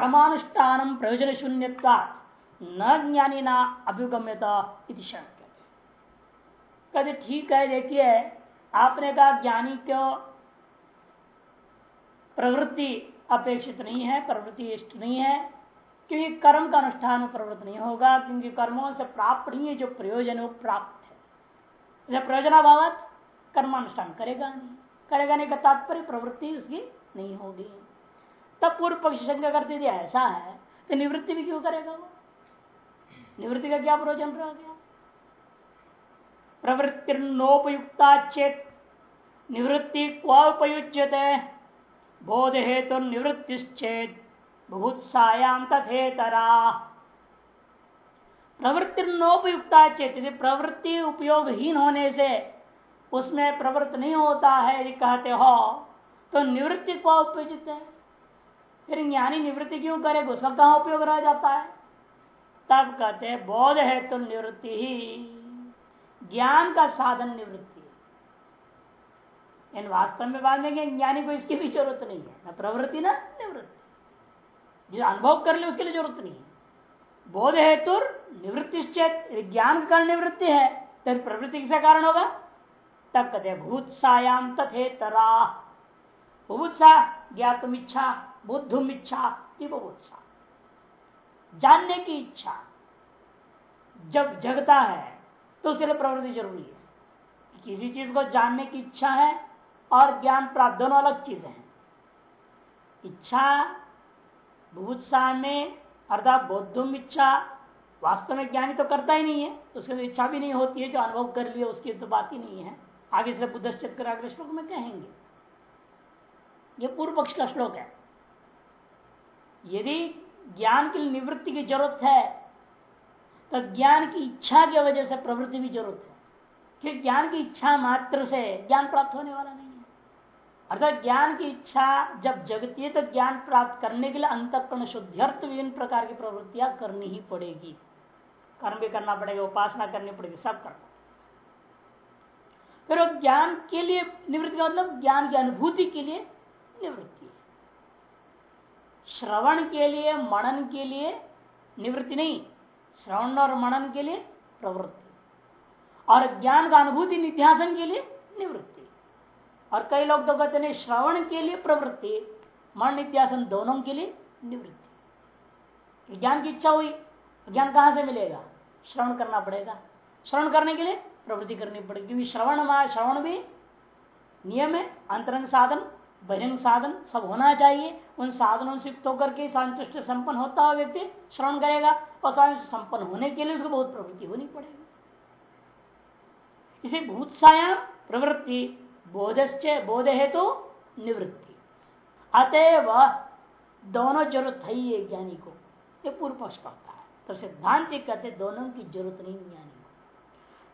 कर्मानुष्ठान प्रयोजन शून्य न ज्ञानी ना अभ्युगम्यता शंक्य कहते ठीक है, देखिए, आपने कहा ज्ञानी क्यों? प्रवृत्ति अपेक्षित नहीं है, प्रवृत्ति इष्ट नहीं है, क्योंकि कर्म का अनुष्ठान प्रवृत्त नहीं होगा, क्योंकि कर्मों से प्राप्त नहीं है, जो प्रयोजन वो प्राप्त है। प्रयोजनाभाव कर्मानुष्ठान करेगा नहीं। करेगा नहीं का तात्पर्य प्रवृत्ति उसकी नहीं होगी। तब पूर्व पक्ष शंका करते यदि ऐसा है तो निवृत्ति भी क्यों करेगा वो? निवृत्ति का क्या प्रयोजन रह गया? प्रवृत्ति नोपयुक्ता चेत निवृत्ति क्वपयुज्यते बोध हेतु निवृत्तिश्चेत बुभुत्सायाम तथेतरा। प्रवृत्ति नोपयुक्ता चेत प्रवृत्ति उपयोगहीन होने से उसमें प्रवृत्त नहीं होता है, यदि कहते हो तो निवृत्ति को उपयोजित है फिर ज्ञानी निवृत्ति क्यों करेगा उसका कहा उपयोग रह जाता है? तब कहते हैं, बोध है तो निवृत्ति ही। ज्ञान का साधन निवृत्ति इन वास्तव में बात में ज्ञानी को इसकी भी ज़रूरत नहीं है। ना प्रवृत्ति, ना निवृत्ति। जो अनुभव कर ले, उसके लिए ज़रूरत नहीं है। बोध हेतु निवृत्ति ज्ञान का निवृत्ति है तो प्रवृत्ति किसका कारण होगा? तब कहते भूतसायाम तथे तरा भूतसा ज्ञातम इच्छा बुद्धुम इच्छा बुभुत्सा जानने की इच्छा। जब जगता है तो उसके लिए प्रवृत्ति ज़रूरी है। किसी चीज़ को जानने की इच्छा है, और ज्ञान प्राप्त, दोनों अलग चीज़ें हैं। इच्छा भूतसा में, अर्थात बौद्धुम इच्छा वास्तव में ज्ञानी तो करता ही नहीं है। उसके लिए इच्छा भी नहीं होती है, जो अनुभव कर लिया उसकी तो बात ही नहीं है। आगे से बुद्धश्चित कर अगले श्लोक में कहेंगे। ये पूर्व पक्ष का श्लोक है। यदि ज्ञान की निवृत्ति की ज़रूरत है तो ज्ञान की इच्छा की वजह से प्रवृत्ति भी ज़रूरत है। कि ज्ञान की इच्छा मात्र से ज्ञान प्राप्त होने वाला नहीं है। अर्थात ज्ञान की इच्छा जब जगती है तो ज्ञान प्राप्त करने के लिए अंतकरण शुद्ध्यर्थ विभिन्न प्रकार की प्रवृत्तियाँ करनी ही पड़ेगी। कर्म भी करना पड़ेगा, उपासना करनी पड़ेगी, सब करना। फिर ज्ञान के लिए निवृत्ति का मतलब ज्ञान की अनुभूति के लिए निवृत्ति श्रवण के लिए, मनन के लिए निवृत्ति नहीं। श्रवण और मनन के लिए प्रवृत्ति। और ज्ञान का अनुभूति निध्यासन के लिए निवृत्ति। और कई लोग तो कहते हैं श्रवण के लिए प्रवृत्ति, मन निध्यासन दोनों के लिए निवृत्ति। ज्ञान की इच्छा हुई ज्ञान कहाँ से मिलेगा? श्रवण करना पड़ेगा। श्रवण करने के लिए प्रवृत्ति करनी पड़ेगी। क्योंकि श्रवण श्रवण भी नियम है, अंतरंग साधन बहिरंग साधन सब होना चाहिए। उन साधनों से युक्त होकर के संतुष्ट संपन्न होता हुआ व्यक्ति श्रवण करेगा और संपन्न होने के लिए उसको बहुत प्रवृत्ति होनी पड़ेगी। इसे भूतसाया प्रवृत्ति, बोधश्च बोध है तो निवृत्ति। अतएव दोनों ज़रूरत है ही ज्ञानी को। ये पूर्व पक्ष कहता है। तो सिद्धांत कहते दोनों की ज़रूरत नहीं ज्ञानी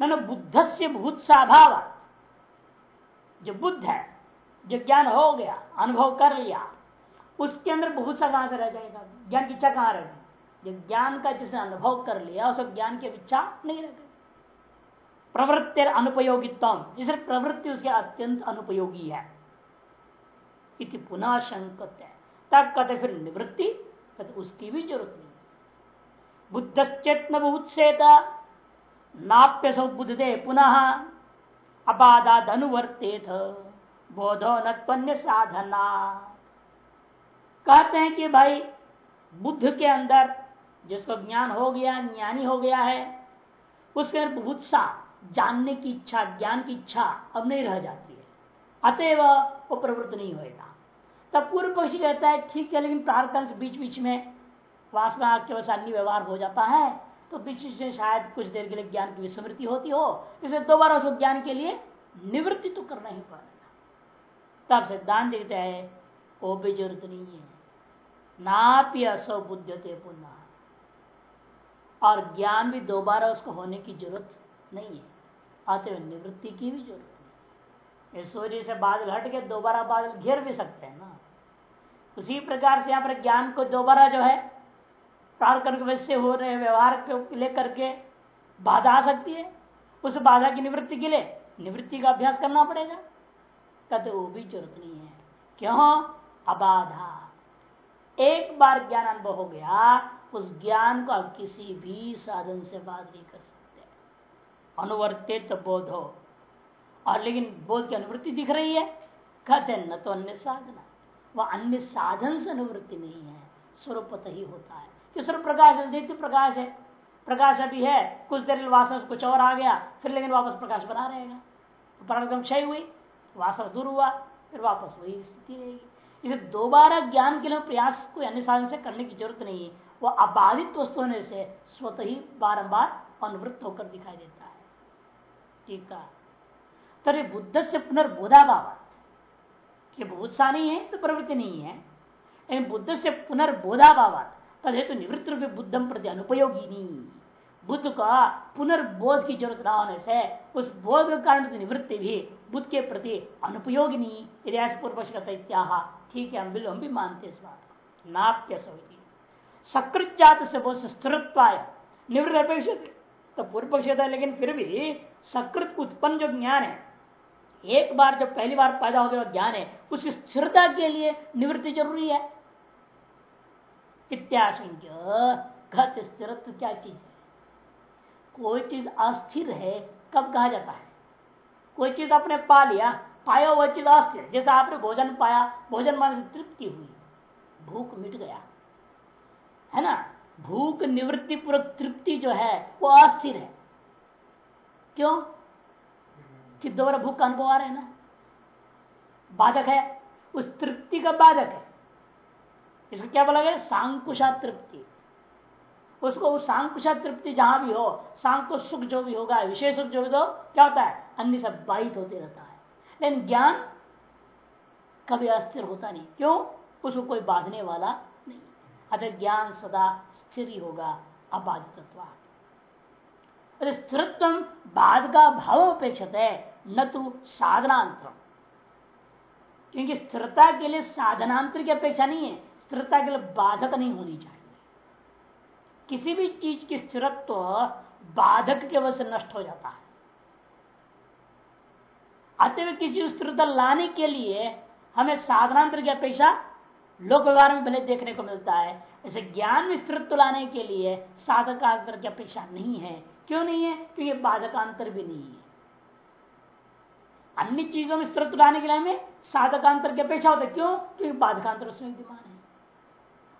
को। न बुद्ध से भूत भाव जो बुद्ध है जो ज्ञान हो गया, अनुभव कर लिया, उसके अंदर बहुत सा कहाँ से रह जाएगा। ज्ञान की इच्छा कहाँ रहेगी जो ज्ञान का जिसने अनुभव कर लिया, उस ज्ञान की इच्छा नहीं रह गई। प्रवृत्ति अनुपयोगित्व इस प्रवृत्ति उसके अत्यंत अनुपयोगी है। इति पुनः शंकत है। तब कहते फिर निवृत्ति, कहते उसकी भी ज़रूरत नहीं बुद्धश्चेत उत्सेत नाप्य सौ बुद्ध दे पुनः अबाधाद अनुवर्तेथ बोधो न साधना कहते हैं कि भाई, बुद्ध के अंदर जिसको ज्ञान हो गया, ज्ञानी हो गया है, उसके अंदर बुभुत्सा जानने की इच्छा, ज्ञान की इच्छा अब नहीं रह जाती है। अतएव वो प्रवृत्त नहीं होगा तब पूर्व पक्षी कहता है, ठीक है, लेकिन प्रार्थना बीच बीच में वासना के वैसा अन्य व्यवहार हो जाता है तो बीच बीच में शायद कुछ देर के लिए ज्ञान की विस्मृति होती हो, इसे दोबारा उसको ज्ञान के लिए निवृत्ति तो करना ही पड़ेगा। तब सिद्धांत देखते है वो भी ज़रूरत नहीं है। नापी असौ बुद्धते पुनः। और ज्ञान भी दोबारा उसको होने की ज़रूरत नहीं है। अतः निवृत्ति की भी ज़रूरत नहीं सूर्य से बादल हट के दोबारा बादल घेर भी सकते हैं ना। उसी प्रकार से यहाँ पर ज्ञान को दोबारा जो है प्राण वैसे हो रहे व्यवहार को लेकर के बाधा आ सकती है। उस बाधा की निवृत्ति के लिए निवृत्ति का अभ्यास करना पड़ेगा। कहते वो भी ज़रूरत नहीं है। क्यों? अबाधा। एक बार ज्ञान अनुभव हो गया, उस ज्ञान को आप किसी भी साधन से बात नहीं कर सकते। अनुवर्तित बोध हो। और लेकिन बोध की अनुवृत्ति दिख रही है। कहते न तो अन्य साधना। वह अन्य साधन से अनुवृत्ति नहीं है। स्वरूप ही होता है। कि स्वरूप प्रकाश नित्य प्रकाश है। प्रकाश अभी है, कुछ देर वासना कुछ और आ गया, फिर लेकिन वापस प्रकाश बना रहेगा। प्रारंभ क्षय हुई। वासना दूर हुआ, फिर वापस वही स्थिति रहेगी इसे दोबारा ज्ञान के लिए प्रयास को अन्य साधन से करने की ज़रूरत नहीं है। वह अबाधित वस्तु होने से स्वतः ही बारंबार अनुवृत्त होकर दिखाई देता है। ठीक है तरी बुद्ध से पुनर्बोधाभाव। कि बुत्सा नहीं है तो प्रवृत्ति नहीं है। बुद्ध से पुनर्बोधाभाव तद हेतु निवृत्त रूप बुद्धम प्रति अनुपयोगी नहीं। बुद्ध का पुनर्बोध की ज़रूरत न होने से, उस बोध के कारण निवृत्ति भी बुद्ध के प्रति अनुपयोगी नहीं पूर्व ठीक है, हम हम भी मानते इस बात को। नाप्य सोची सकृत जात से बहुत स्थिरत्वाय निवृत्त। अपेक्षित तो पूर्व पक्ष लेकिन फिर भी सकृत उत्पन्न जो ज्ञान है, एक बार जब पहली बार पैदा हो गया ज्ञान है, उसकी स्थिरता के लिए निवृत्ति ज़रूरी है। इत्याशंक्य घट स्थिरत्व क्या चीज़ है? कोई चीज़ अस्थिर है, कब कहा जाता है? कोई चीज़ आपने पा लिया, पाया वह चीज़ अस्थिर जैसे आपने भोजन पाया, भोजन माने तृप्ति हुई, भूख मिट गया। है ना? भूख निवृत्ति पूर्वक तृप्ति जो है, वो अस्थिर है। क्यों? कि दोबारा भूख का अनुभव आ रहा है ना? बाधक है। उस तृप्ति का बाधक है। इसको क्या बोला गया? सांकुशा तृप्ति। उसको उस सांकुशा तृप्ति जहाँ भी हो, सांको सुख जो भी होगा विशेष सुख जो भी हो क्या होता है? अन्य सब बाधित होते रहता है। लेकिन ज्ञान कभी अस्थिर होता नहीं। क्यों? उसको कोई बांधने वाला नहीं। अतः ज्ञान सदा स्थिर ही होगा अबाधित स्थिरत्व बाद का भाव अपेक्षित है न तो साधनांतर क्योंकि स्थिरता के लिए साधनांतर की अपेक्षा नहीं है। स्थिरता के लिए बाधक नहीं होनी चाहिए। किसी भी चीज़ की स्थिरत्व बाधक के वजह से नष्ट हो जाता है। अतः किसी स्थिरता लाने के लिए हमें साधनांतर की अपेक्षा लोक व्यवहार में भले देखने को मिलता है। ऐसे ज्ञान में स्थिरत्व लाने के लिए साधकांतर की अपेक्षा नहीं है। क्यों नहीं है? क्योंकि बाधकांतर भी नहीं है। अन्य चीज़ों में स्थिरत्व लाने के लिए हमें साधकांतर की अपेक्षा होता है। क्यों? क्योंकि बाधकांतर उसमें विद्यमान है।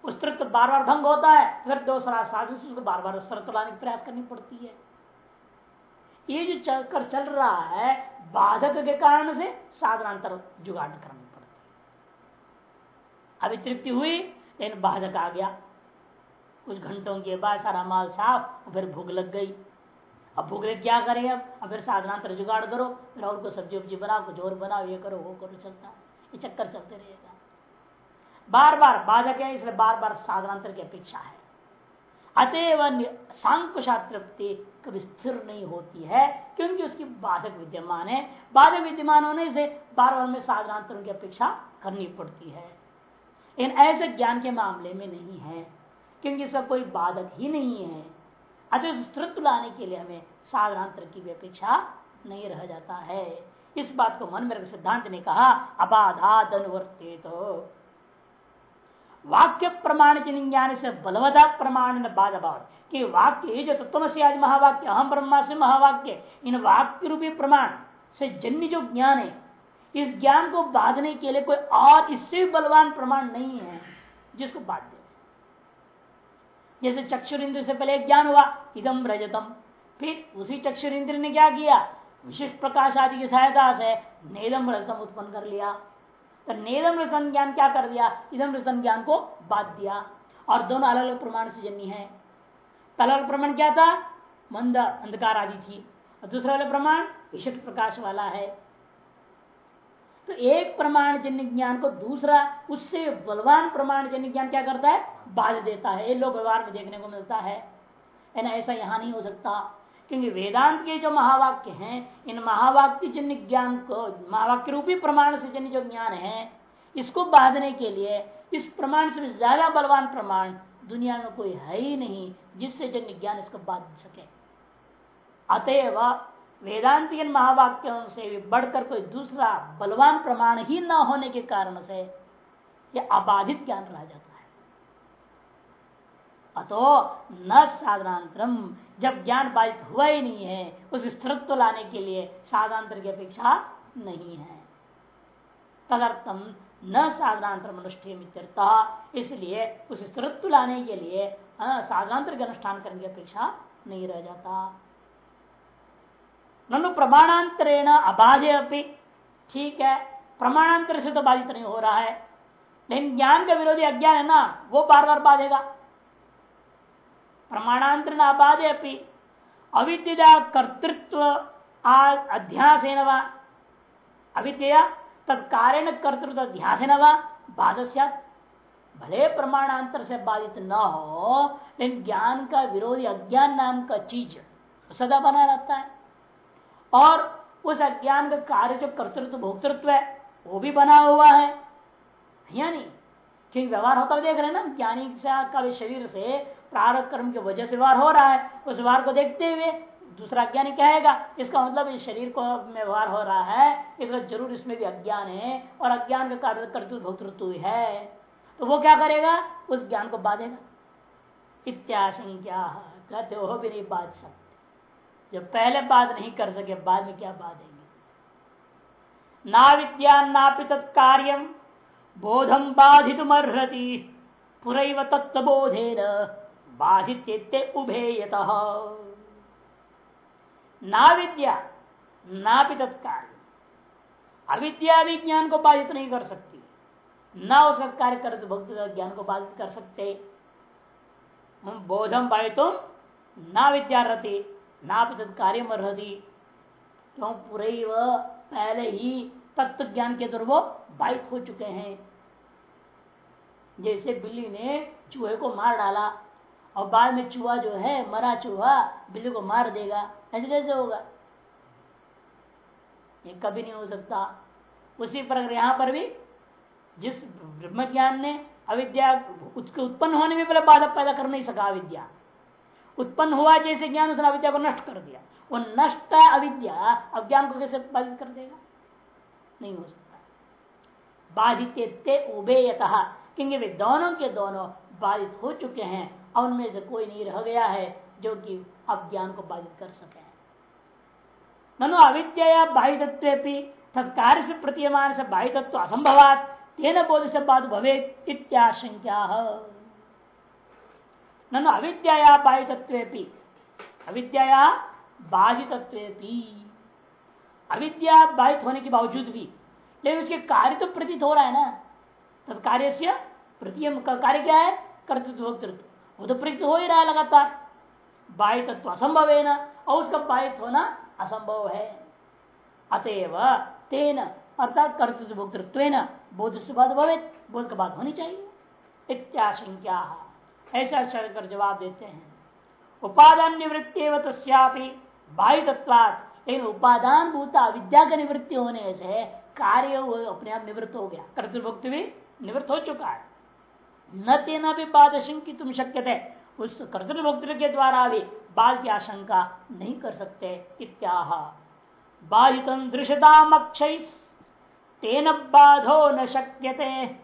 उस स्थिरत्व बार बार भंग होता है फिर दूसरा साधन से उसको बार बार स्थिरत्व लाने की प्रयास करनी पड़ती है। ये जो चक्कर चल रहा है, बाधक के कारण से साधनांतर जुगाड़ करनी पड़ती है। अभी तृप्ति हुई, लेकिन बाधक आ गया। कुछ घंटों के बाद सारा माल साफ़ फिर भूख लग गई। अब भूख क्या करें अब? अब फिर साधनांतर जुगाड़ करो। फिर और को सब्ज़ी उब्जी बनाओ, कुछ और बनाओ, ये करो, वो करो, चलता। ये चक्कर चलते रहेगा। बार बार बाधक है इसलिए बार बार साधनांतर की अपेक्षा है। अतएव सांकुशा तृप्ति कभी स्थिर नहीं होती है, क्योंकि उसकी बाधक विद्यमान है। बाधक विद्यमान होने से बार बार में साधनांतरों की अपेक्षा करनी पड़ती है। इन ऐसे ज्ञान के मामले में नहीं है, क्योंकि इसका कोई बाधक ही नहीं है। अतः स्थिरत्व लाने के लिए हमें साधनांतर की भी अपेक्षा नहीं रह जाता है। इस बात को मन में सिद्धांत ने कहा अबाधात अनुवर्तित तो वाक्य प्रमाण ज्ञान से बलवदा प्रमाण बाद कि वाक्य जो तत्व से आज महावाक्य, अहम ब्रह्मा से महावाक्य, इन वाक्य रूपी प्रमाण से जन्य जो ज्ञान है, इस ज्ञान को बांधने के लिए कोई और इससे भी बलवान प्रमाण नहीं है, जिसको बाँध दे। जैसे चक्षुर इंद्र से पहले ज्ञान हुआ इदम रजतम। फिर उसी चक्षुर इंद्र ने क्या किया? विशिष्ट प्रकाश आदि की सहायता से नेदम रजतम उत्पन्न कर लिया। तो नेदम ज्ञान क्या कर दिया? इदम रजतम ज्ञान को बाँध दिया। और दोनों अलग अलग प्रमाण से जन्नी है। पहला प्रमाण क्या था? मंद अंधकार आदि थी। और दूसरा वाला प्रमाण विशिष्ट प्रकाश वाला है। तो एक प्रमाण जन्य ज्ञान को दूसरा, उससे बलवान प्रमाण जन्य ज्ञान क्या करता है? बाध देता है। ये लोग व्यवहार में देखने को मिलता है। ऐसा यहाँ नहीं हो सकता। क्योंकि वेदांत के जो महावाक्य हैं, इन महावाक्य जन्य ज्ञान को, महावाक्य रूपी प्रमाण से जन्य जो ज्ञान है, इसको बांधने के लिए, इस प्रमाण से ज़्यादा बलवान प्रमाण दुनिया में कोई है ही नहीं, जिससे जन्य ज्ञान इसको बाँध सके। अतएव, वेदांत इन महावाक्यों से भी बढ़कर कोई दूसरा बलवान प्रमाण ही न होने के कारण से, यह अबाधित ज्ञान रह जाता अतो न साधनांतरम। जब ज्ञान बाधित हुआ ही नहीं है, उस स्थिरत्व लाने के लिए साधनांतर की अपेक्षा नहीं है। तदर्थम न साधनांतर अनुष्ठेय इसलिए उस स्थिरत्व लाने के लिए साधनांतर के अनुष्ठान करने की अपेक्षा नहीं रह जाता। ननु प्रमाणांतरेण अबाधे अपनी ठीक है, प्रमाणांतर से तो बाधित नहीं हो रहा है। लेकिन ज्ञान का विरोधी अज्ञान है ना, वो बार बार बाधेगा। प्रमाणांतर अबाधे अपनी अविद्या कर्तृत्व अध्यास अविद्या तत्कारण कर्तृत्व अध्यास बाध भले प्रमाणांतर से बाधित न हो, लेकिन ज्ञान का विरोधी, अज्ञान नाम का चीज़ सदा बना रहता है। और उस अज्ञान का कार्य जो कर्तृत्व, भोक्तृत्व है, वो भी बना हुआ है। या नहीं क्योंकि व्यवहार होता देख रहे हैं ना ज्ञानी का शरीर से प्रारंभ कर्म की वजह से व्यवहार हो रहा है, उस व्यवहार को देखते हुए दूसरा ज्ञानी कहेगा, इसका मतलब इस शरीर को व्यवहार हो रहा है, इसका ज़रूर इसमें भी अज्ञान है, और अज्ञान का कार्य कर्तृत्व भोक्तृत्व है। तो वो क्या करेगा? उस ज्ञान को बाधेगा। इत्याशंका कहते वो भी नहीं बाध सकते। जब पहले बात नहीं कर सके, बाद में क्या बाधेंगे? ना विद्या नापि तत्कार्यम बोधम बाधित मर्हति पुरैव तत्वबोधेन बाधित उभेयत। ना विद्या ना भी तत्कार्य। अविद्या भी ज्ञान को बाधित नहीं कर सकती। ना उसका कार्य कर, भक्त ज्ञान को बाधित कर सकते। बोधम बाधितुम ना विद्या रहती ना कार्य रहती। क्यों? पूरे पहले ही तत्व ज्ञान के द्वारा वो बाधित हो चुके हैं। जैसे बिल्ली ने चूहे को मार डाला और बाद में चूहा जो है, मरा चूहा बिल्ली को मार देगा। ऐसे कैसे होगा? ये कभी नहीं हो सकता। उसी प्रकार यहाँ पर भी जिस ब्रह्म ज्ञान ने अविद्या उसके उत्पन्न होने में पहले बाधा पैदा कर नहीं सका अविद्या। उत्पन्न हुआ जैसे ज्ञान, उसने अविद्या को नष्ट कर दिया। वो नष्ट अविद्या अज्ञान को कैसे बाधित कर देगा? नहीं हो सकता। बाधित उभेयत, क्योंकि वे दोनों के दोनों बाधित हो चुके हैं। उनमें से कोई नहीं रह गया है जो कि अज्ञान को बाधित कर सके। ननु अविद्या बाह्यत्व तत्कार से प्रतीयमान से बाह्यत्व असंभवात, तेन बोध से बाद भवे इत्याशंका ननु अविद्या बाधितत्व अविद्या बाधितत्व अविद्या बाधित होने के बावजूद भी, लेकिन उसके कार्य तो प्रतीत हो रहा है ना। तत्कार्य से प्रतीय कार्य क्या है? कर्तृत्व वो तो प्रतीत हो ही रहा लगातार बाधितत्व असंभव है ना और उसका बाधित होना असंभव। है अतएव तेन अर्थात कर्तृत्व भोक्तृत्व बोध से बाद भवे बोध का बात होनी चाहिए। इत्याशंका ऐसा कर जवाब देते हैं। उपादान निवृत्ति तस्यापि बाह्यत्वात लेकिन उपादान भूता विद्या का निवृत्ति होने से कार्य अपने आप निवृत्त हो गया। कर्तृभुक्ति भी निवृत्त हो चुका है। न तेना भी बाद शंकित तुम शक्य थे उस कर्तृभुक्ति के द्वारा भी बाल की आशंका नहीं कर सकते इत्याह। बाधित दृश्यतामक्षय तेन बाधो न शक्यते।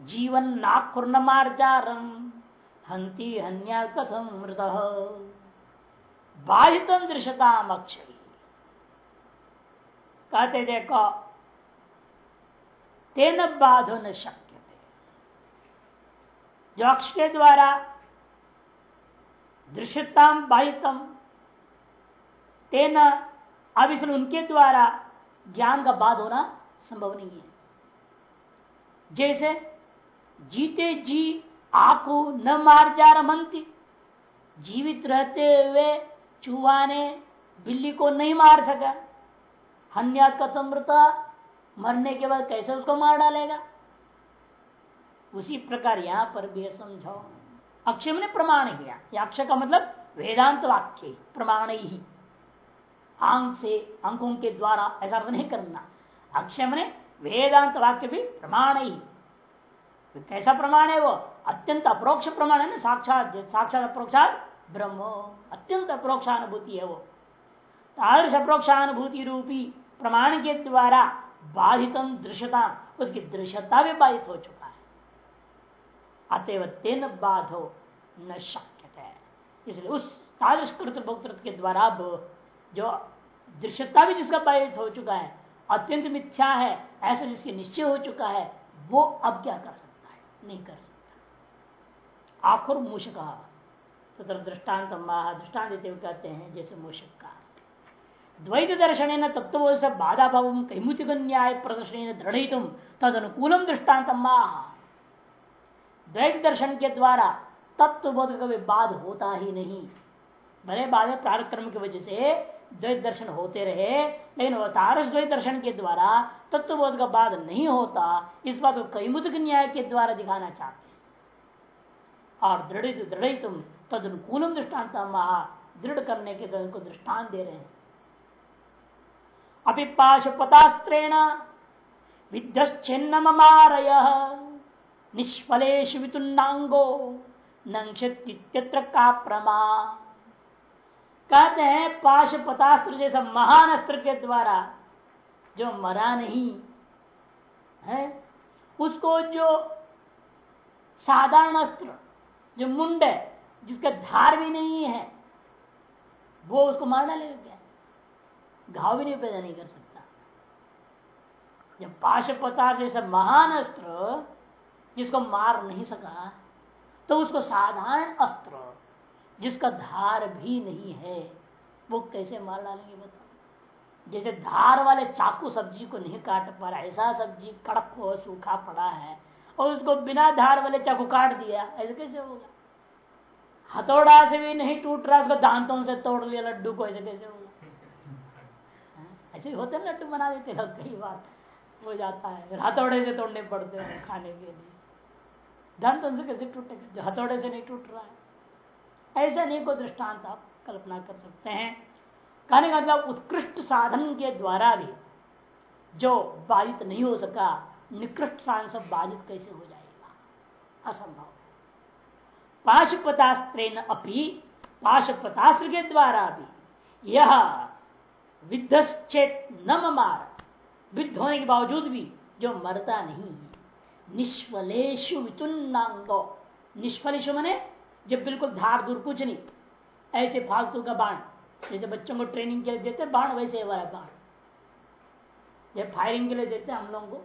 जीवन नाकुर्ण मार्जारम हंति हन्या कथम मृत। बाधित दृश्यतामक्षय कहते देखो, तेन बाधो न शक्यते जो अक्ष के द्वारा दृश्यताम बाहितम। तेना अब इसलिए उनके द्वारा ज्ञान का बाद होना संभव नहीं है। जैसे, जीते जी आको न मार जा रमंती जीवित रहते हुए चूहा ने बिल्ली को नहीं मार सका हन्या कथमृत मरने के बाद कैसे उसको मार डालेगा? उसी प्रकार यहाँ पर भी समझाओ अक्षय ने प्रमाण किया। अक्षय का मतलब वेदांत वाक्य, प्रमाण ही। अंक से अंकों के द्वारा ऐसा अर्थ नहीं करना। अक्षय ने वेदांत वाक्य भी प्रमाण ही। तो कैसा प्रमाण है वो? अत्यंत अप्रोक्ष प्रमाण है ना? साक्षात साक्षात अप्रोक्षात ब्रह्म। अत्यंत अप्रोक्षानुभूति है वो। तादृश अप्रोक्षानुभूति रूपी प्रमाण के द्वारा बाधितम दृश्यता। उसकी दृश्यता भी बाधित हो चुका। है अतएव तेन बाधो न शक्य है इसलिए उस तादृश भोक्तृत्व के द्वारा जो दृश्यता भी जिसका बाधित हो चुका है, अत्यंत मिथ्या है, ऐसा जिसके निश्चय हो चुका है, वो अब क्या कर सकता है? नहीं कर सकता। आखिर मूषक तथा दृष्टांत दृष्टान देते हुए कहते हैं, जैसे मूषक का। द्वैत दर्शन तत्व बाधा भाव कैमुतिक न्याय प्रदर्शन दृढ़ तद अनुकूलम दृष्टांत द्वैत दर्शन के द्वारा तत्व बोध कभी बाध होता ही नहीं। भले बाधे प्रारंभ क्रम की वजह से द्वैत दर्शन होते रहे, लेकिन अवतारस द्वैत दर्शन के द्वारा तत्वबोध का बाद नहीं होता, इस बात को कैमुतिक न्याय के द्वारा दिखाना चाहते और दृढ़ दृढ़ तुम तद अनुकूलम दृष्टांत महा, दृढ़ करने के उनको दृष्टान दे रहे हैं। अपिपाशुपतास्त्रेण विद्यच्छिन्न मारय निष्फलेश वितुन्नांगो का प्रमा कहते हैं पाशुपतास्त्र जैसा महान अस्त्र के द्वारा, जो मरा नहीं, है? उसको जो साधारण अस्त्र, जो मुंड है, जिसका धार भी नहीं है, वो उसको मार डालेगा क्या घाव भी नहीं पैदा नहीं कर सकता। जब पाशुपतास्त्र जैसा महान अस्त्र जिसको मार नहीं सका तो उसको साधारण अस्त्र, जिसका धार भी नहीं है, वो कैसे मार डालेंगे बताओ? जैसे धार वाले चाकू सब्ज़ी को नहीं काट पा रहा, ऐसा सब्ज़ी कड़क हो, सूखा पड़ा है, और उसको बिना धार वाले चाकू काट दिया, ऐसे कैसे होगा? हथौड़ा से भी नहीं टूट रहा, उसको दांतों से तोड़ लिया, लड्डू को, ऐसे कैसे होगा? ऐसे होते लड्डू बना देते कई बार हो जाता है हथौड़े से तोड़ने पड़ते हैं खाने के लिए। दांतों से कैसे टूटेगा जो हथौड़े से नहीं टूट रहा है। ऐसा नहीं को दृष्टांत आप कल्पना कर सकते हैं। कहने का मतलब उत्कृष्ट साधन के द्वारा भी जो बाधित नहीं हो सका, निकृष्ट साधन से बाधित कैसे हो जाएगा? असंभव पाशुपतास्त्र अपनी पाशुपतास्त्र के द्वारा भी यह विद्धश्चेत न मार विद्ध होने के बावजूद भी जो मरता नहीं है। निष्फलेशु वितुन्नांगो निष्फलेशु मने जब बिल्कुल धार दूर कुछ नहीं। ऐसे फालतू का बाण। जैसे बच्चों को ट्रेनिंग के लिए देते बाण वैसे वाला बाण। जब फायरिंग के लिए देते हम लोगों को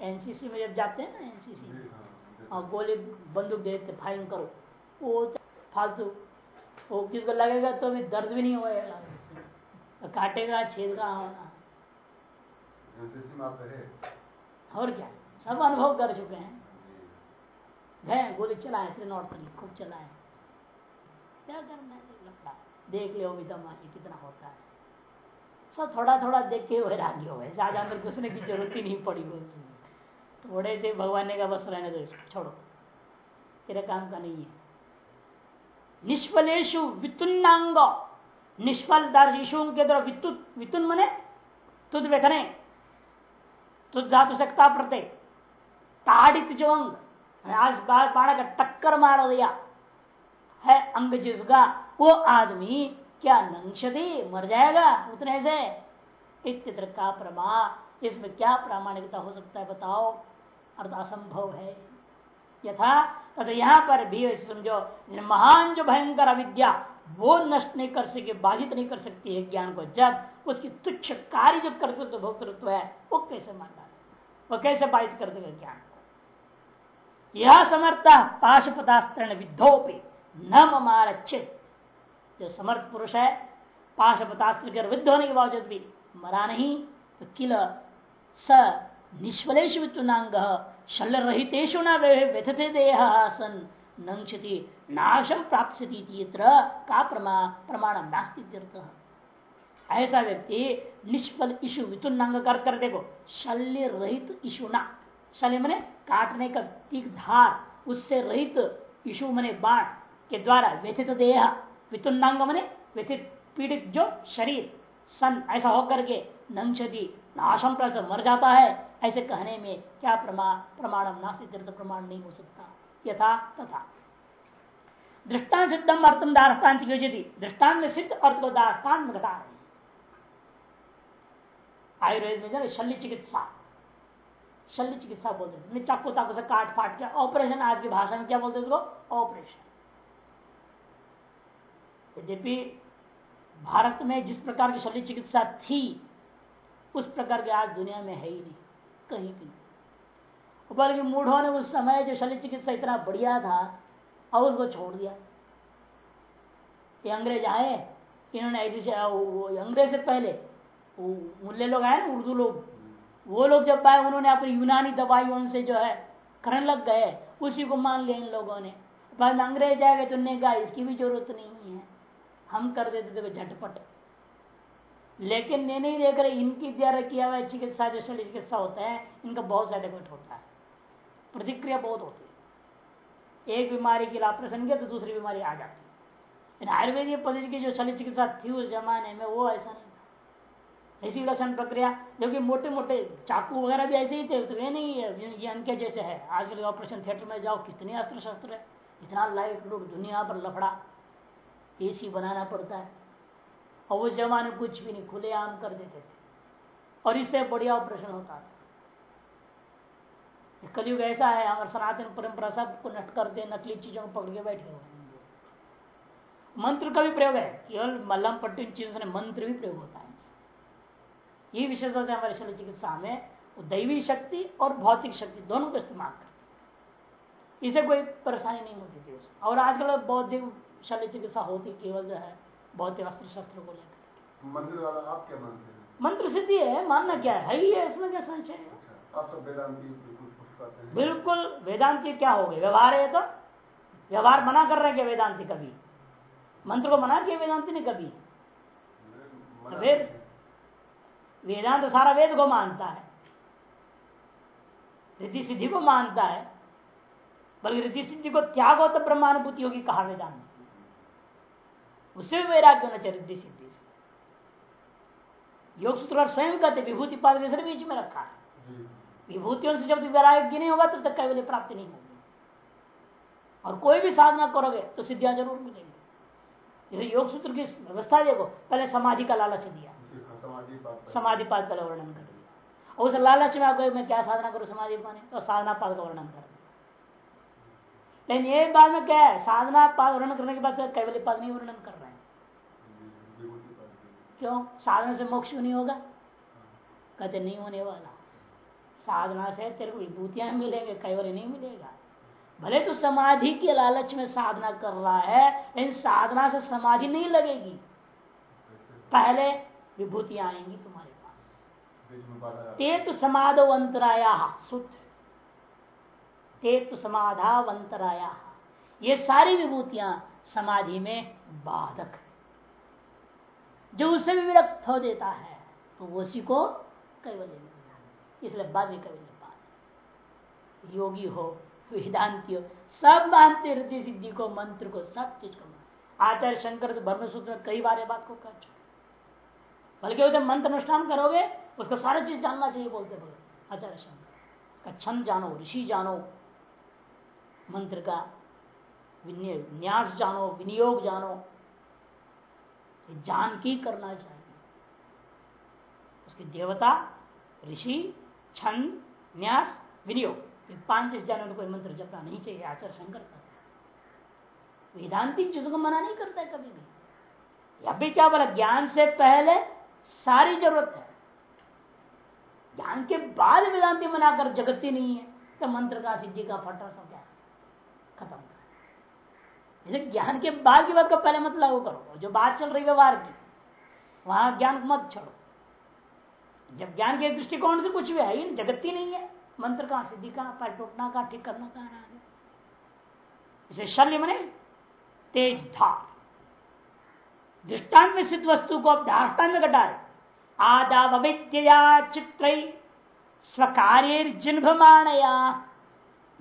एनसीसी में जब जाते हैं ना एनसीसी हाँ, और गोली बंदूक देते फायरिंग करो। वो फालतू। वो किसको लगेगा तो भी दर्द भी नहीं होगा तो काटेगा छेदगा होना और क्या? सब अनुभव कर चुके हैं। गए गोली चलाए, फिर नॉर्थ खूब चलाए। क्या करना है? लगता देख लो मितमाशी कितना होता है। सब थोड़ा थोड़ा देख के हुए राज़ी हो गए। ज़्यादा अंदर घुसने की ज़रूरत ही नहीं पड़ी उसमें। थोड़े से भगवान ने का बस रहने दो छोड़ो। तेरे काम का नहीं है। निष्फलेशु वितुन्नांग निष्फल दर्शिशु के द्वारा वितुन मने, तुद वेथने तुद धातु सकता प्रत्यय। ताड़ित जो अंग आज बाण का टक्कर मार दिया। है अंग जिसका, वो आदमी क्या नंशदी मर जाएगा उतने से? इत्र का प्रमा, इसमें क्या प्रामाणिकता हो सकता है बताओ? अर्थ असंभव है। यथा तथा यहाँ पर भी समझो महान जो भयंकर अविद्या, वो नष्ट नहीं कर सके, बाधित नहीं कर सकती है ज्ञान को। जब उसकी तुच्छ कार्य जो कर्तृत्व, भोक्तृत्व है, वो कैसे मान डाले वो कैसे बाधित कर देगा ज्ञान? यह समर्थ? पाशुपतास्त्र विद्धोपी न ममार जो समर्थ पुरुष है पाशुपतास्त्र के विद्ध होने के बावजूद भी मरा नहीं। तो किल स निष्फलेश वित्नांग शल रहितेषु न व्यथते देह सन नंक्षति नाशम प्राप्त का प्रमा, प्रमाण नास्ती ऐसा व्यक्ति निष्फल इशु वितुन्नांग कर कर देखो शल्य रहित इशुना शल्य मने काटने का तीक धार, उससे रहित यशु मने बाण के द्वारा व्यथित देह, वितुन्नांग मने व्यथित पीड़ित जो शरीर, सन ऐसा होकर के नंशति नाशम पर मर जाता है, ऐसे कहने में क्या प्रमा प्रमाणम नास्तिक प्रमाण नहीं हो सकता। यथा तथा। दृष्टान सिद्धम अर्थम दारस्तांत दृष्टान में सिद्ध अर्थ को दारस्तान घटा रहे आयुर्वेद में शल्य चिकित्सा। शल्य चिकित्सा बोलते हैं। चाकू ताकू से काट फाट के ऑपरेशन आज की भाषा में क्या बोलते उसको? ऑपरेशन। यद्यपि भारत में जिस प्रकार की शल्य चिकित्सा थी, उस प्रकार की आज दुनिया में है ही नहीं, कहीं भी बल्कि मूढ़ों ने उस समय जो शल्य चिकित्सा इतना बढ़िया था, और उसको छोड़ दिया। ये अंग्रेज़ आए, इन्होंने ऐसे अंग्रेज़ से पहले मूल्य लोग आए ना, उर्दू लोग वो लोग जब आए, उन्होंने अपनी यूनानी दवाई उनसे जो है करने लग गए। उसी को मान लिया इन लोगों ने। बाद अंग्रेज़ आएगा तो उन्हें कहा, इसकी भी ज़रूरत नहीं है। हम कर देते थे झटपट। लेकिन ने नहीं देख रहे, इनकी द्वारा किया हुआ चिकित्सा, जो शल्य चिकित्सा होता है, इनका बहुत साइड इफ़ेक्ट होता है। प्रतिक्रिया बहुत होती है। एक बीमारी के लिए ऑपरेशन किया तो दूसरी बीमारी आ जाती है। आयुर्वेदिक पद्धति की जो शल्य चिकित्सा थी उस जमाने में, वो ऐसा नहीं ऐसी विलक्षण प्रक्रिया जो कि मोटे मोटे चाकू वगैरह भी ऐसे ही थे तो नहीं है अनके जैसे है। आजकल ऑपरेशन थिएटर में जाओ, कितने अस्त्र शस्त्र है, इतना लाइट लुट दुनिया पर लफड़ा। एसी बनाना पड़ता है। और उस जमाने कुछ भी नहीं खुले आम कर देते थे। और इससे बढ़िया ऑपरेशन होता था। कलयुग ऐसा है हमारे सनातन परंपरा सबको नट कर दे, नकली चीज़ों को पकड़ के बैठे हुए मंत्र का भी प्रयोग है। केवल मल्लम पट्टी चीज़ों से मंत्र भी प्रयोग होता है। ये विशेषता है हमारे शल्य चिकित्सा में दैवी शक्ति और भौतिक शक्ति दोनों को इस्तेमाल करते इसे कोई परेशानी नहीं होती थी और आजकल बौद्धिक शल्य चिकित्सा होती केवल जो है भौतिक अस्त्र शस्त्र को लेकर। मंत्र वाला आप क्या मानते हैं? मंत्र सिद्धि है मानना क्या है? ही है इसमें क्या संशय है? अच्छा, आप तो वेदांति बिल्कुल वेदांति क्या हो गए व्यवहार है तो। व्यवहार मना कर रहे हैं वेदांति कभी? मंत्र को मना किया वेदांति ने कभी? वेद वेदांत तो सारा वेद को मानता है। रिद्धि सिद्धि को मानता है, बल्कि रिद्धि सिद्धि को त्याग हो तो ब्रह्मानुभूति होगी कहा वेदांत। उससे भी वैराग्य होना चाहिए रिद्धि सिद्धि से। योग सूत्र स्वयं कहते विभूति पाद बीच में रखा है। विभूतियों से जब वैराग्य नहीं होगा, तब तक कैवल्य प्राप्ति नहीं होगी। और कोई भी साधना करोगे तो सिद्धियाँ ज़रूर मिलेंगी। जैसे योग सूत्र की व्यवस्था देखो, पहले समाधि का लालच दिया। समाधि पाद पहले वर्णन कर दिया। और उस लालच में आपको मैं क्या साधना करूँ समाधि पाने तो साधना पाद का वर्णन कर दिया। लेकिन ये बात में क्या है? साधना पाद वर्णन करने के बाद कैवल्य पाद नहीं वर्णन कर रहे हैं। क्यों? साधना से मोक्ष नहीं होगा। कहते नहीं होने वाला। साधना से तेरे को विभूतियाँ मिलेंगे कैवल्य नहीं मिलेगा। भले तो समाधि के लालच में साधना कर रहा है लेकिन साधना से समाधि नहीं लगेगी। पहले विभूतियाँ आएँगी तुम्हारे पास। ते तो समाधवंतराया सूत्र ते तो समाधावंतराया ये सारी विभूतियाँ समाधि में बाधक है। जो उसे भी विरक्त हो देता है तो उसी को कैवल्य इसलिए बाद में कभी नहीं पाते योगी हो वेदांति हो सब मानते हृदय सिद्धि को मंत्र को सब चीज़ को आचार्य शंकर तो ब्रह्म सूत्र कई बार ये बात को कर चुके बल्कि वो मंत्र अनुष्ठान करोगे, उसको सारा चीज़ जानना चाहिए बोलते बोले आचार्य शंकर का। छंद जानो, ऋषि जानो, मंत्र का न्यास जानो, विनियोग जानो। जान की करना चाहिए। उसकी देवता, ऋषि, छंद, न्यास, विनियोग। पाँच जानवर कोई मंत्र जपना नहीं चाहिए, आचार्य शंकर का वेदांतिक चीज़ों को मना नहीं करता है कभी भी। अभी क्या बोला, ज्ञान से पहले सारी ज़रूरत है। ज्ञान के बाद वेदांति मना कर जगत ही नहीं है। तो मंत्र का, सिद्धि का, फटा सब क्या? खत्म ज्ञान के बाद की बात को पहले मत लागू करो। जो बात चल रही व्यवहार की, वहाँ ज्ञान मत छोड़ो। जब ज्ञान के दृष्टिकोण से कुछ भी है ही जगत नहीं है। मंत्र का, सिद्धि का पैर टूटना का, ठीक करना का शल्य मने तेज धार। दृष्टांत में सिद्ध वस्तु को अब दृष्टान में घटा रहे आदाव अविद्या चित्र स्वकार्य जिन्भमाणया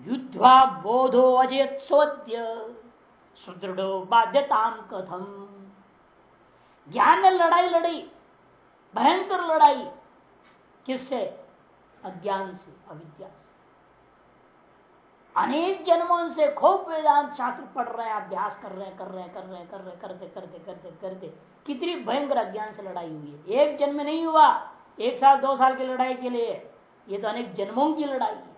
युद्धा बोधो अजयत सोद्य सुदृढ़ बाध्यता कथम। ज्ञान ने लड़ाई लड़ी, भयंकर लड़ाई, किससे? अज्ञान से, अविद्या से। अनेक जन्मों से खूब वेदांत शास्त्र पढ़ रहे हैं, अभ्यास कर रहे हैं, कर रहे हैं, कर रहे हैं, कर रहे करते करते करते करते। कितनी भयंकर अज्ञान से लड़ाई हुई है। एक जन्म नहीं हुआ, एक साल, दो साल की लड़ाई के लिए। ये तो अनेक जन्मों की लड़ाई है।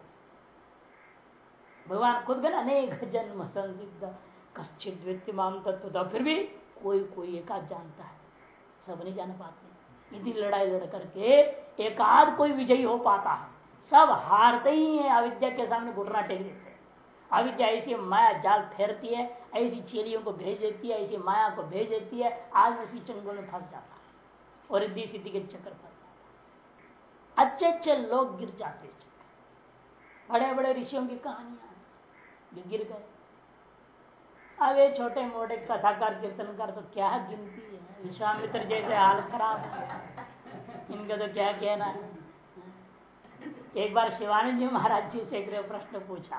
भगवान खुद गए अनेक जन्म संसिद्ध, कश्चित व्यक्ति माम तत्व फिर भी कोई कोई एक आध जानता है। सब नहीं जान पाते। इतनी लड़ाई लड़ करके एक आध कोई विजयी हो पाता है। सब हारते ही है, अविद्या के सामने घुटना टेक देते अविद्या ऐसी माया जाल फेरती है, ऐसी चेलियों को भेज देती है, ऐसी माया को भेज देती है, आज इसी चंगों में फंस जाता है और रिद्धि सिद्धि के चक्कर फंस जाता है। अच्छे अच्छे लोग गिर जाते हैं बड़े बड़े ऋषियों की कहानियाँ गिर गए। अब ये छोटे मोटे कथाकार कीर्तनकार तो क्या गिनती है? विश्वामित्र जैसे हाल खराब इनका तो क्या कहना है? एक बार शिवानंद जी महाराज जी से एक प्रश्न पूछा।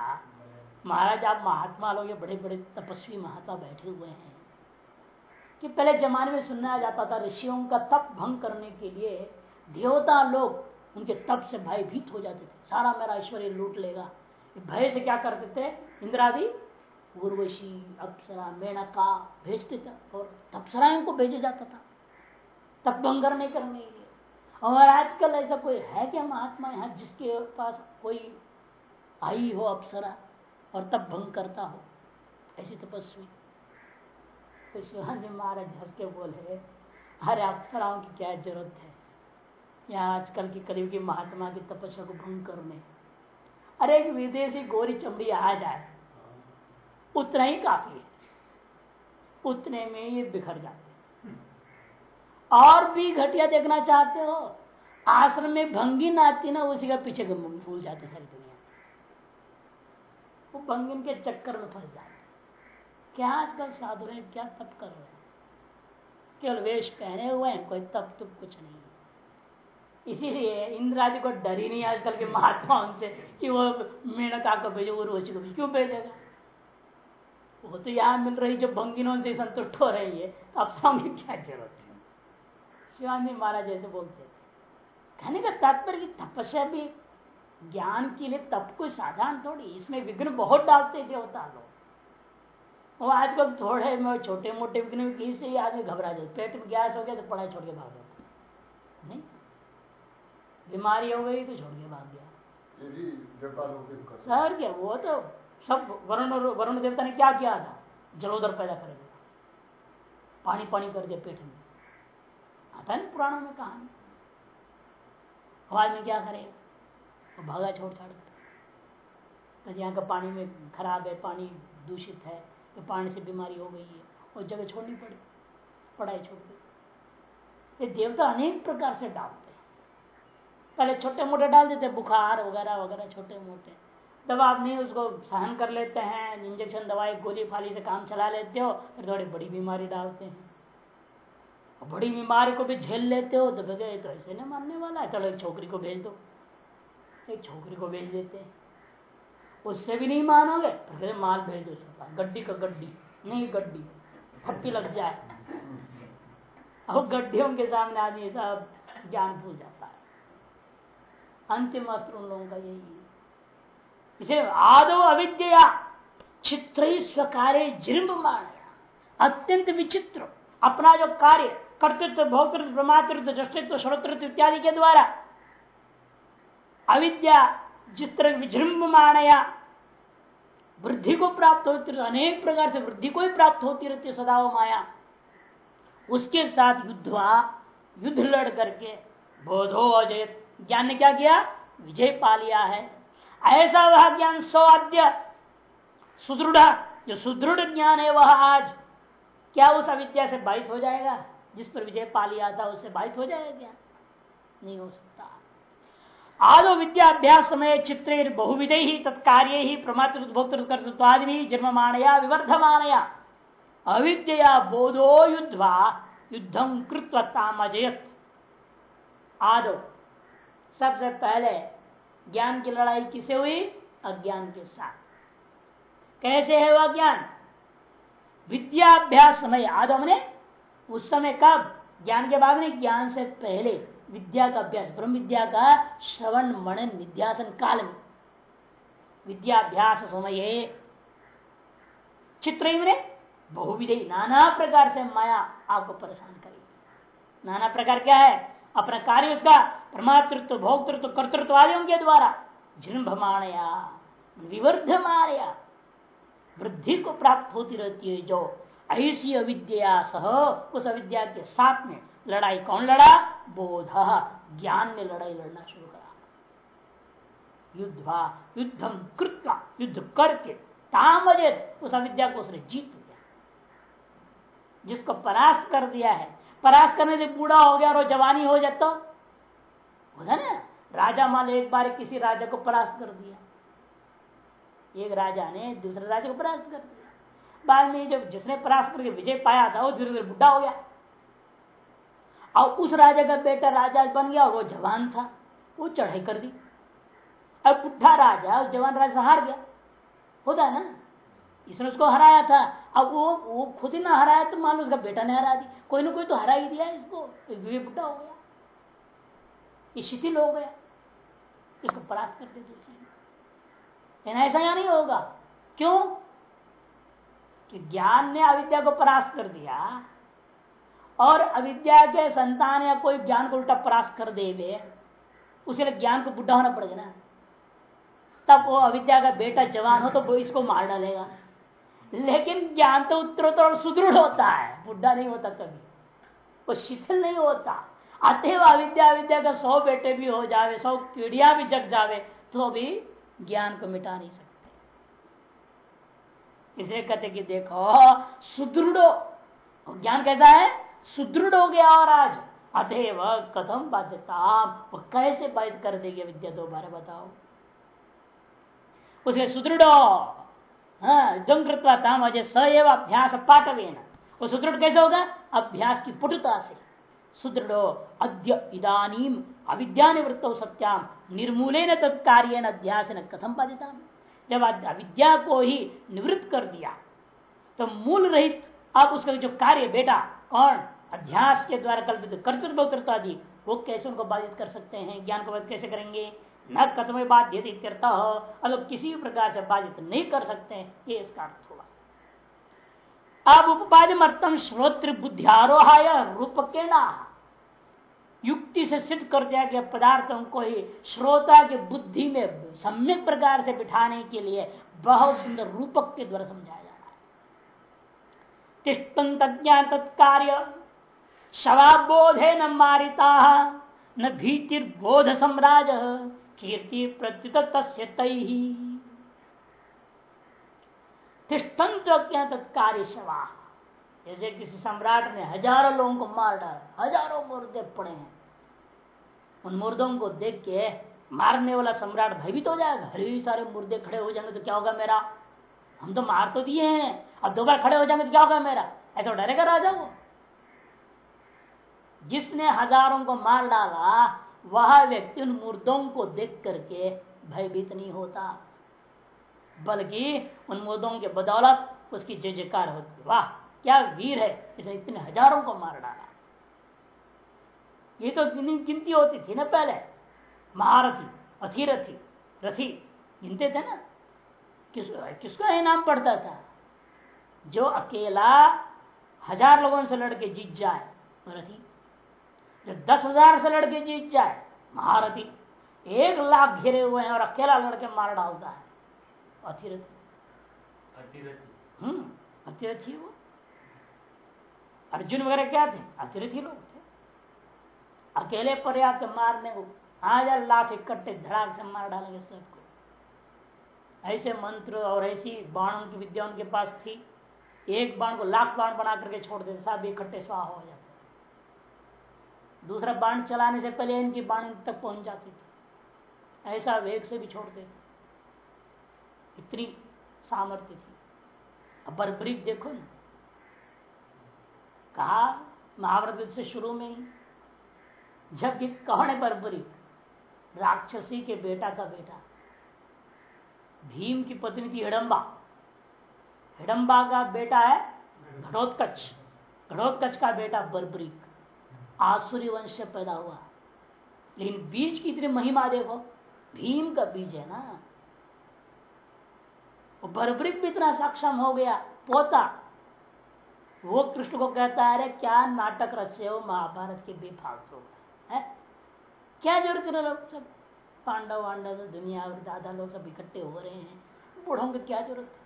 महाराज, आप महात्मा लोग, ये बड़े बड़े तपस्वी महात्मा बैठे हुए हैं। कि पहले जमाने में सुना जाता था, ऋषियों का तप भंग करने के लिए देवता लोग उनके तप से भयभीत हो जाते थे। सारा मेरा ऐश्वर्य लूट लेगा। भय से क्या करते थे? इंद्रादि, उर्वशी, अप्सरा मेणका भेजते थे और तपसरायों को भेजा जाता था। तप भंग करने करने के लिए। और आजकल ऐसा कोई है क्या महात्मा यहाँ जिसके पास कोई आई हो अप्सरा? और तब भंग करता हो। ऐसी तपस्वी। तो महाराज हंस के बोले, अरे अप्सराओं की क्या ज़रूरत है? यहाँ आजकल की करीब की महात्मा की तपस्या को भंग करने। अरे, एक विदेशी गोरी चमड़ी आ जाए। उतना ही काफ़ी है। उतने में ये बिखर जाते और भी घटिया देखना चाहते हो? आश्रम में भंगी आती ना, उसी का पीछे भूल जाते सारी वो भंगिन के चक्कर में फंस जाते क्या आजकल साधु है, क्या तप कर रहे हैं? केवल वेश पहने हुए हैं, कोई तप तो कुछ नहीं। इसीलिए इंद्र आदि को डर ही नहीं आजकल के महात्माओं से कि वो मेनका को भेजो उर्वशी को क्यों भेजेगा? वो तो यहाँ मिल रही जो भंगिनों से संतुष्ट हो रही है तो अब की क्या ज़रूरत है। शिवाजी महाराज जैसे बोलते थे। कहने का तात्पर्य की तपस्या भी ज्ञान के लिए तप कोई साधारण थोड़ी इसमें विघ्न बहुत डालते देवता लोग। वो आजकल थोड़े में छोटे मोटे विघ्न में किसी से आदमी घबरा जाए। पेट में गैस हो गया तो पढ़ाई छोड़ के भाग जाता नहीं? बीमारी हो गई तो छोड़ के भाग गया। सर क्या वो तो सब वरुण वरुण देवता ने क्या किया था? जलोदर पैदा कर दिया। पानी पानी कर दिया पेट में। आता है ना पुराणों में कहानी? आवाज़ में क्या करेगा वो भागा छोड़ छाड़ कर तो यहाँ का पानी में खराब है, पानी दूषित है तो पानी से बीमारी हो गई है वो जगह छोड़नी पड़ी, पढ़ाई छोड़ दी। ये देवता अनेक प्रकार से डालते हैं। पहले छोटे मोटे डाल देते बुखार वगैरह वगैरह छोटे मोटे। दवा आप नहीं उसको सहन कर लेते हैं, इंजेक्शन दवाई गोली फाली से काम चला लेते हो, फिर थोड़ी बड़ी बीमारी डालते हैं। बड़ी बीमारी को भी झेल लेते हो तो गए तो ऐसे नहीं मानने वाला है, चलो एक छोकरी को भेज दो। एक छोकरी को भेज देते हैं। उससे भी नहीं मानोगे? तो माल भेज दो गड्डी का गड्डी नहीं गड्डी थप्पी लग जाए। अब गड्डियों के सामने आदमी सब ज्ञान भूल जाता है। अंतिम अस्त्र उन लोगों का यही है। इसे आदो अविद्या, चित्र स्वकार्य जिम्ब मान अत्यंत विचित्र, अपना जो कार्य, कर्तृत्व, भोक्तृत्व, प्रमातृत्व दृष्टित्व श्रोतृत्व इत्यादि के द्वारा अविद्या जिस तरह विजृंभ मानया वृद्धि को प्राप्त होती रहती अनेक प्रकार से वृद्धि को ही प्राप्त होती रहती है सदा माया। उसके साथ युद्धवा युद्ध लड़ करके बोधो अजय, ज्ञान ने क्या किया? विजय पा लिया है। ऐसा वह ज्ञान सौद्य सुदृढ़, जो सुदृढ़ ज्ञान है वह आज, क्या उस अविद्या से बाधित हो जाएगा? जिस पर विजय पा लिया था, उससे बाधित हो जाएगा क्या? नहीं हो सकता। आदो विद्याभ्यास समय चित्र बहुविधि ही तत्कार्य ही आदि जन्ममाणया विवर्धमानया अविद्या बोधो युद्धवा युद्धम कृत्वताम अजयत। आदो, सबसे पहले ज्ञान की लड़ाई किसे हुई? अज्ञान के साथ। कैसे है वह ज्ञान? विद्याभ्यास समय आदम ने उस समय कब? ज्ञान के बाद में ज्ञान से पहले। विद्या का अभ्यास, ब्रह्म विद्या का श्रवण मनन विद्यासन काल में विद्याभ्यास समय चित्र बहुविधि नाना प्रकार से माया आपको परेशान करेगी। नाना प्रकार क्या है? अपना कार्य उसका परमातृत्व, भोक्तृत्व, कर्तृत्व आदियों के द्वारा जृंभ मानया विवर्ध मानया वृद्धि को प्राप्त होती रहती है जो ऐसी अविद्या सह उस अविद्या के साथ में लड़ाई कौन लड़ा? बोध। ज्ञान ने लड़ाई लड़ना शुरू करा। युद्धवा युद्धम कृत्वा, युद्ध करके तामजित उस अविद्या को उसने जीत लिया। जिसको परास्त कर दिया है। परास्त करने से बूढ़ा हो गया और जवानी हो जाता होता ना राजा मान एक बार किसी राजा को परास्त कर दिया। एक राजा ने दूसरे राजा को परास्त कर दिया। बाद में जब जिसने परास्त करके विजय पाया था, वो धीरे धीरे बुढ़ा हो गया। और उस राजा का बेटा राजा बन गया और वो जवान था। वो चढ़ाई कर दी। अब बुढ़ा राजा जवान राजा हार गया। होता है ना? इसने उसको हराया था। अब वो वो खुद ही ना हराया तो मान लो उसका बेटा ने हरा दी। कोई ना कोई तो हरा ही दिया इसको। बुढ़ा हो गया। शिथिल हो गया। इसको परास्त कर दे दूसरे लेकिन ऐसा या नहीं होगा। क्यों? कि ज्ञान ने अविद्या को परास्त कर दिया। और अविद्या के संतान या कोई ज्ञान को उल्टा परास्त कर दे वे उसे ज्ञान को बुढ़ा होना पड़ेगा ना। तब वो अविद्या का बेटा जवान हो तो वो इसको मार डालेगा। लेकिन ज्ञान तो उत्तरोत्तर सुदृढ़ होता है, बुढ़ा नहीं होता कभी। वो शिथिल नहीं होता। अतएव अविद्या विद्या का सौ बेटे भी हो जावे, सौ पीढ़िया भी जग जावे तो भी ज्ञान को मिटा नहीं सकते। इसे कहते कि देखो, सुदृढ़ ज्ञान कैसा है? सुदृढ़ हो गया और आज अतएव कथम बाध्यता वो कैसे बाधित कर देगी विद्या दोबारा बताओ। उसके सुदृढ़ हाँ। जंकृत्वा ताम अजय सएव अभ्यास पाठवेन। वो सुदृढ़ कैसे होगा? अभ्यास की पुटुता से। सुदृढ़ अद्य इदानीम अविद्या निवृत्त सत्याम निर्मूले न तत्कार्य अध्यास न कथम बाधिता जब अविद्या को ही निवृत्त कर दिया तो मूल रहित अब उसका जो कार्य बेटा कौन? अध्यास के द्वारा कल्पित कर्तृत्व कर्तादि, वो कैसे उनको बाधित कर सकते हैं? ज्ञान को बाधित कैसे करेंगे? न कथम बाध्य अलग किसी भी प्रकार से बाधित नहीं कर सकते ये इसका अर्थ हुआ। अब उपाधिमर्थम श्रोत्र बुद्धिरोहाय रूप के ना युक्ति से सिद्ध कर दिया गया पदार्थों को ही श्रोता के बुद्धि में सम्यक प्रकार से बिठाने के लिए बहुत सुंदर रूपक के द्वारा समझाया जा रहा है। तज्ञान तत्कार्य। शवाबोधे न मारिता, न भीतिर्बोध सम्राज, कीर्ति प्रत्युत तही तत्कार्य शवा। जैसे किसी सम्राट ने हज़ारों लोगों को मार डाला, हज़ारों मुर्दे पड़े हैं। उन मुर्दों को देख के मारने वाला सम्राट भयभीत हो जाएगा। हरे सारे मुर्दे खड़े हो जाएँगे तो क्या होगा मेरा? हम तो मार तो दिए हैं, अब दोबारा खड़े हो जाएँगे तो क्या होगा मेरा? ऐसा डरेगा राजा वो। जिसने हज़ारों को मार डाला, वह व्यक्ति उन मुर्दों को देख करके भयभीत नहीं होता। बल्कि उन मुर्दों के बदौलत उसकी जय जयकार होती। वाह, क्या वीर है इसे इतने हज़ारों को मार डाला। ये तो गिनती होती थी ना पहले। महारथी अथीरथी रथी, गिनते थे ना? किस, किसका नाम पड़ता था? जो अकेला हज़ार लोगों से लड़के जीत जाए, रथी। जो दस हज़ार से लड़के जीत जाए महारथी। एक लाख घिरे हुए हैं और अकेला लड़के मार डालता है। अतिरथी। हम्म अतिरथी वो। अर्जुन वगैरह क्या थे? अतिरथी लोग थे। अकेले पर्याप्त मारने को हज़ार लाख इकट्ठे धड़ाक से मार डालेंगे सबको। ऐसे मंत्र और ऐसी बाणों की विद्या उनके पास थी। एक बाण को लाख बाण बना करके छोड़ देते सब इकट्ठे स्वाह हो जाते। दूसरा बाण चलाने से पहले इनकी बाण तक पहुँच जाती थी। ऐसा वेग से भी छोड़ते थे। इतनी सामर्थ्य थी। अब बर्बरीक देखो ना। कहा महाभारत से शुरू में ही। जबकि कौन है बर्बरीक? राक्षसी के बेटा का बेटा। भीम की पत्नी थी हिडम्बा। हिडम्बा का बेटा है घटोत्कच। घटोत्कच का बेटा बर्बरीक। आसुरी वंश से पैदा हुआ। लेकिन बीज की इतनी महिमा देखो, भीम का बीज है ना। बर्बरिक भी इतना सक्षम हो गया, पोता। वो कृष्ण को कहता है, अरे, क्या नाटक रचे हो महाभारत के बेफालतू है? क्या ज़रूरत है लोग सब? पांडव वांडव दुनिया और दादा लोग सब इकट्ठे हो रहे हैं। बूढ़ों की क्या ज़रूरत है?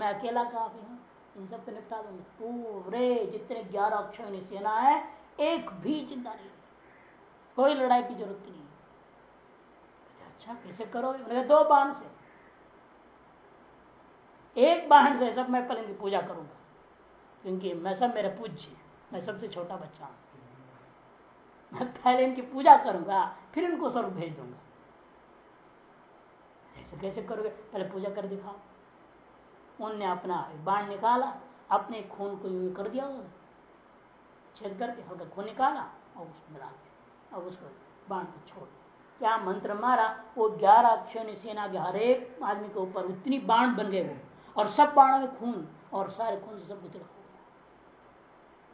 मैं अकेला काफ़ी हूँ? इन सबको निपटा दूँगा। पूरे जितने ग्यारह अक्षर सेना है एक भी चिंता नहीं कोई लड़ाई की ज़रूरत नहीं। अच्छा कैसे करोगे? दो बाण से। एक बाण से सब मैं पहले पूजा करूँगा। क्योंकि मैं सब, मेरे पूज्य मैं सबसे छोटा बच्चा हूँ। मैं पहले इनकी पूजा करूँगा, फिर इनको स्वर्ग भेज दूँगा। ऐसे कैसे करोगे? पहले पूजा कर दिखाओ। उनने अपना बाण निकाला, अपने खून को यूँ कर दिया छेद करके हल्का खून निकाला और उसको मिला दिया। और उसको बाण को छोड़ क्या मंत्र मारा? वो ग्यारह अक्षर सेना के हर एक आदमी के ऊपर उतनी बाण बन गए वो। और सब बाणों में खून और सारे खून से सब कुछ हो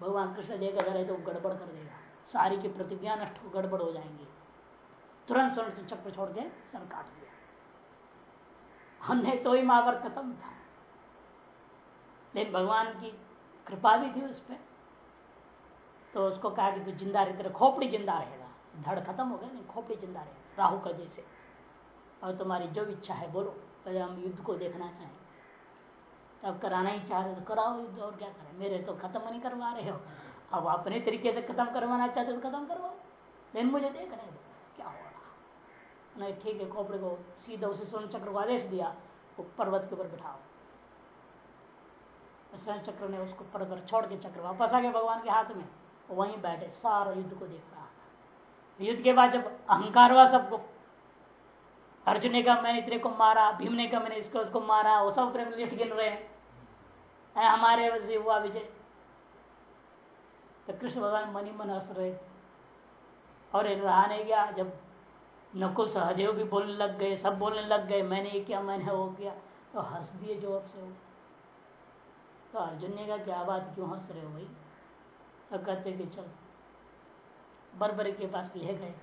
भगवान कृष्ण देगा अगर तो गड़बड़ कर देगा। सारी की प्रतिज्ञा नष्ट हो, गड़बड़ हो जाएँगे। तुरंत स्वर्ण चक्र छोड़ के सर काट दिया। हमने तो ही महाभारत खत्म था। लेकिन भगवान की कृपा भी थी उस पर। तो उसको कहा कि तू ज़िंदा रहे, तेरा खोपड़ी ज़िंदा रहेगा। धड़ खत्म हो गया, नहीं, खोपड़ी ज़िंदा रहे। राहु का जैसे। और तुम्हारी जो इच्छा है, बोलो। पहले हम युद्ध को देखना चाहें। अब कराना ही चाह रहे तो कराओ युद्ध, और क्या करें? मेरे तो खत्म नहीं करवा रहे हो। अब अपने तरीके से खत्म करवाना चाहते तो खत्म करवाओ। लेकिन मुझे देख रहे क्या हो रहा? नहीं, ठीक है, खोपड़े को सीधा उसे स्वर्ण चक्र को आदेश दिया। वो पर्वत के ऊपर बिठाओ। स्वर्ण चक्र ने उसको पर्वत छोड़ के चक्र वापस आ गया भगवान के हाथ में। वहीं बैठे, सारा युद्ध को देख रहा था। युद्ध के बाद जब अहंकार हुआ सबको, अर्जुन ने कहा, मैंने इतने को मारा, भीम ने कहा, मैंने इसको, उसको मारा, वो सब प्रेम गिन रहे हैं। हमारे हुआ विजय। तो कृष्ण भगवान मनी मन हंस रहे और रहा नहीं गया, जब नकुल सहदेव भी बोलने लग गए, सब बोलने लग गए, मैंने ये किया, मैंने वो किया। तो हंस दिए ज़ोर से वो। तो अर्जुन ने कहा, क्या बात, क्यों हंस रहे हो भाई? कहते कि चल, बरबरी के पास ले गए।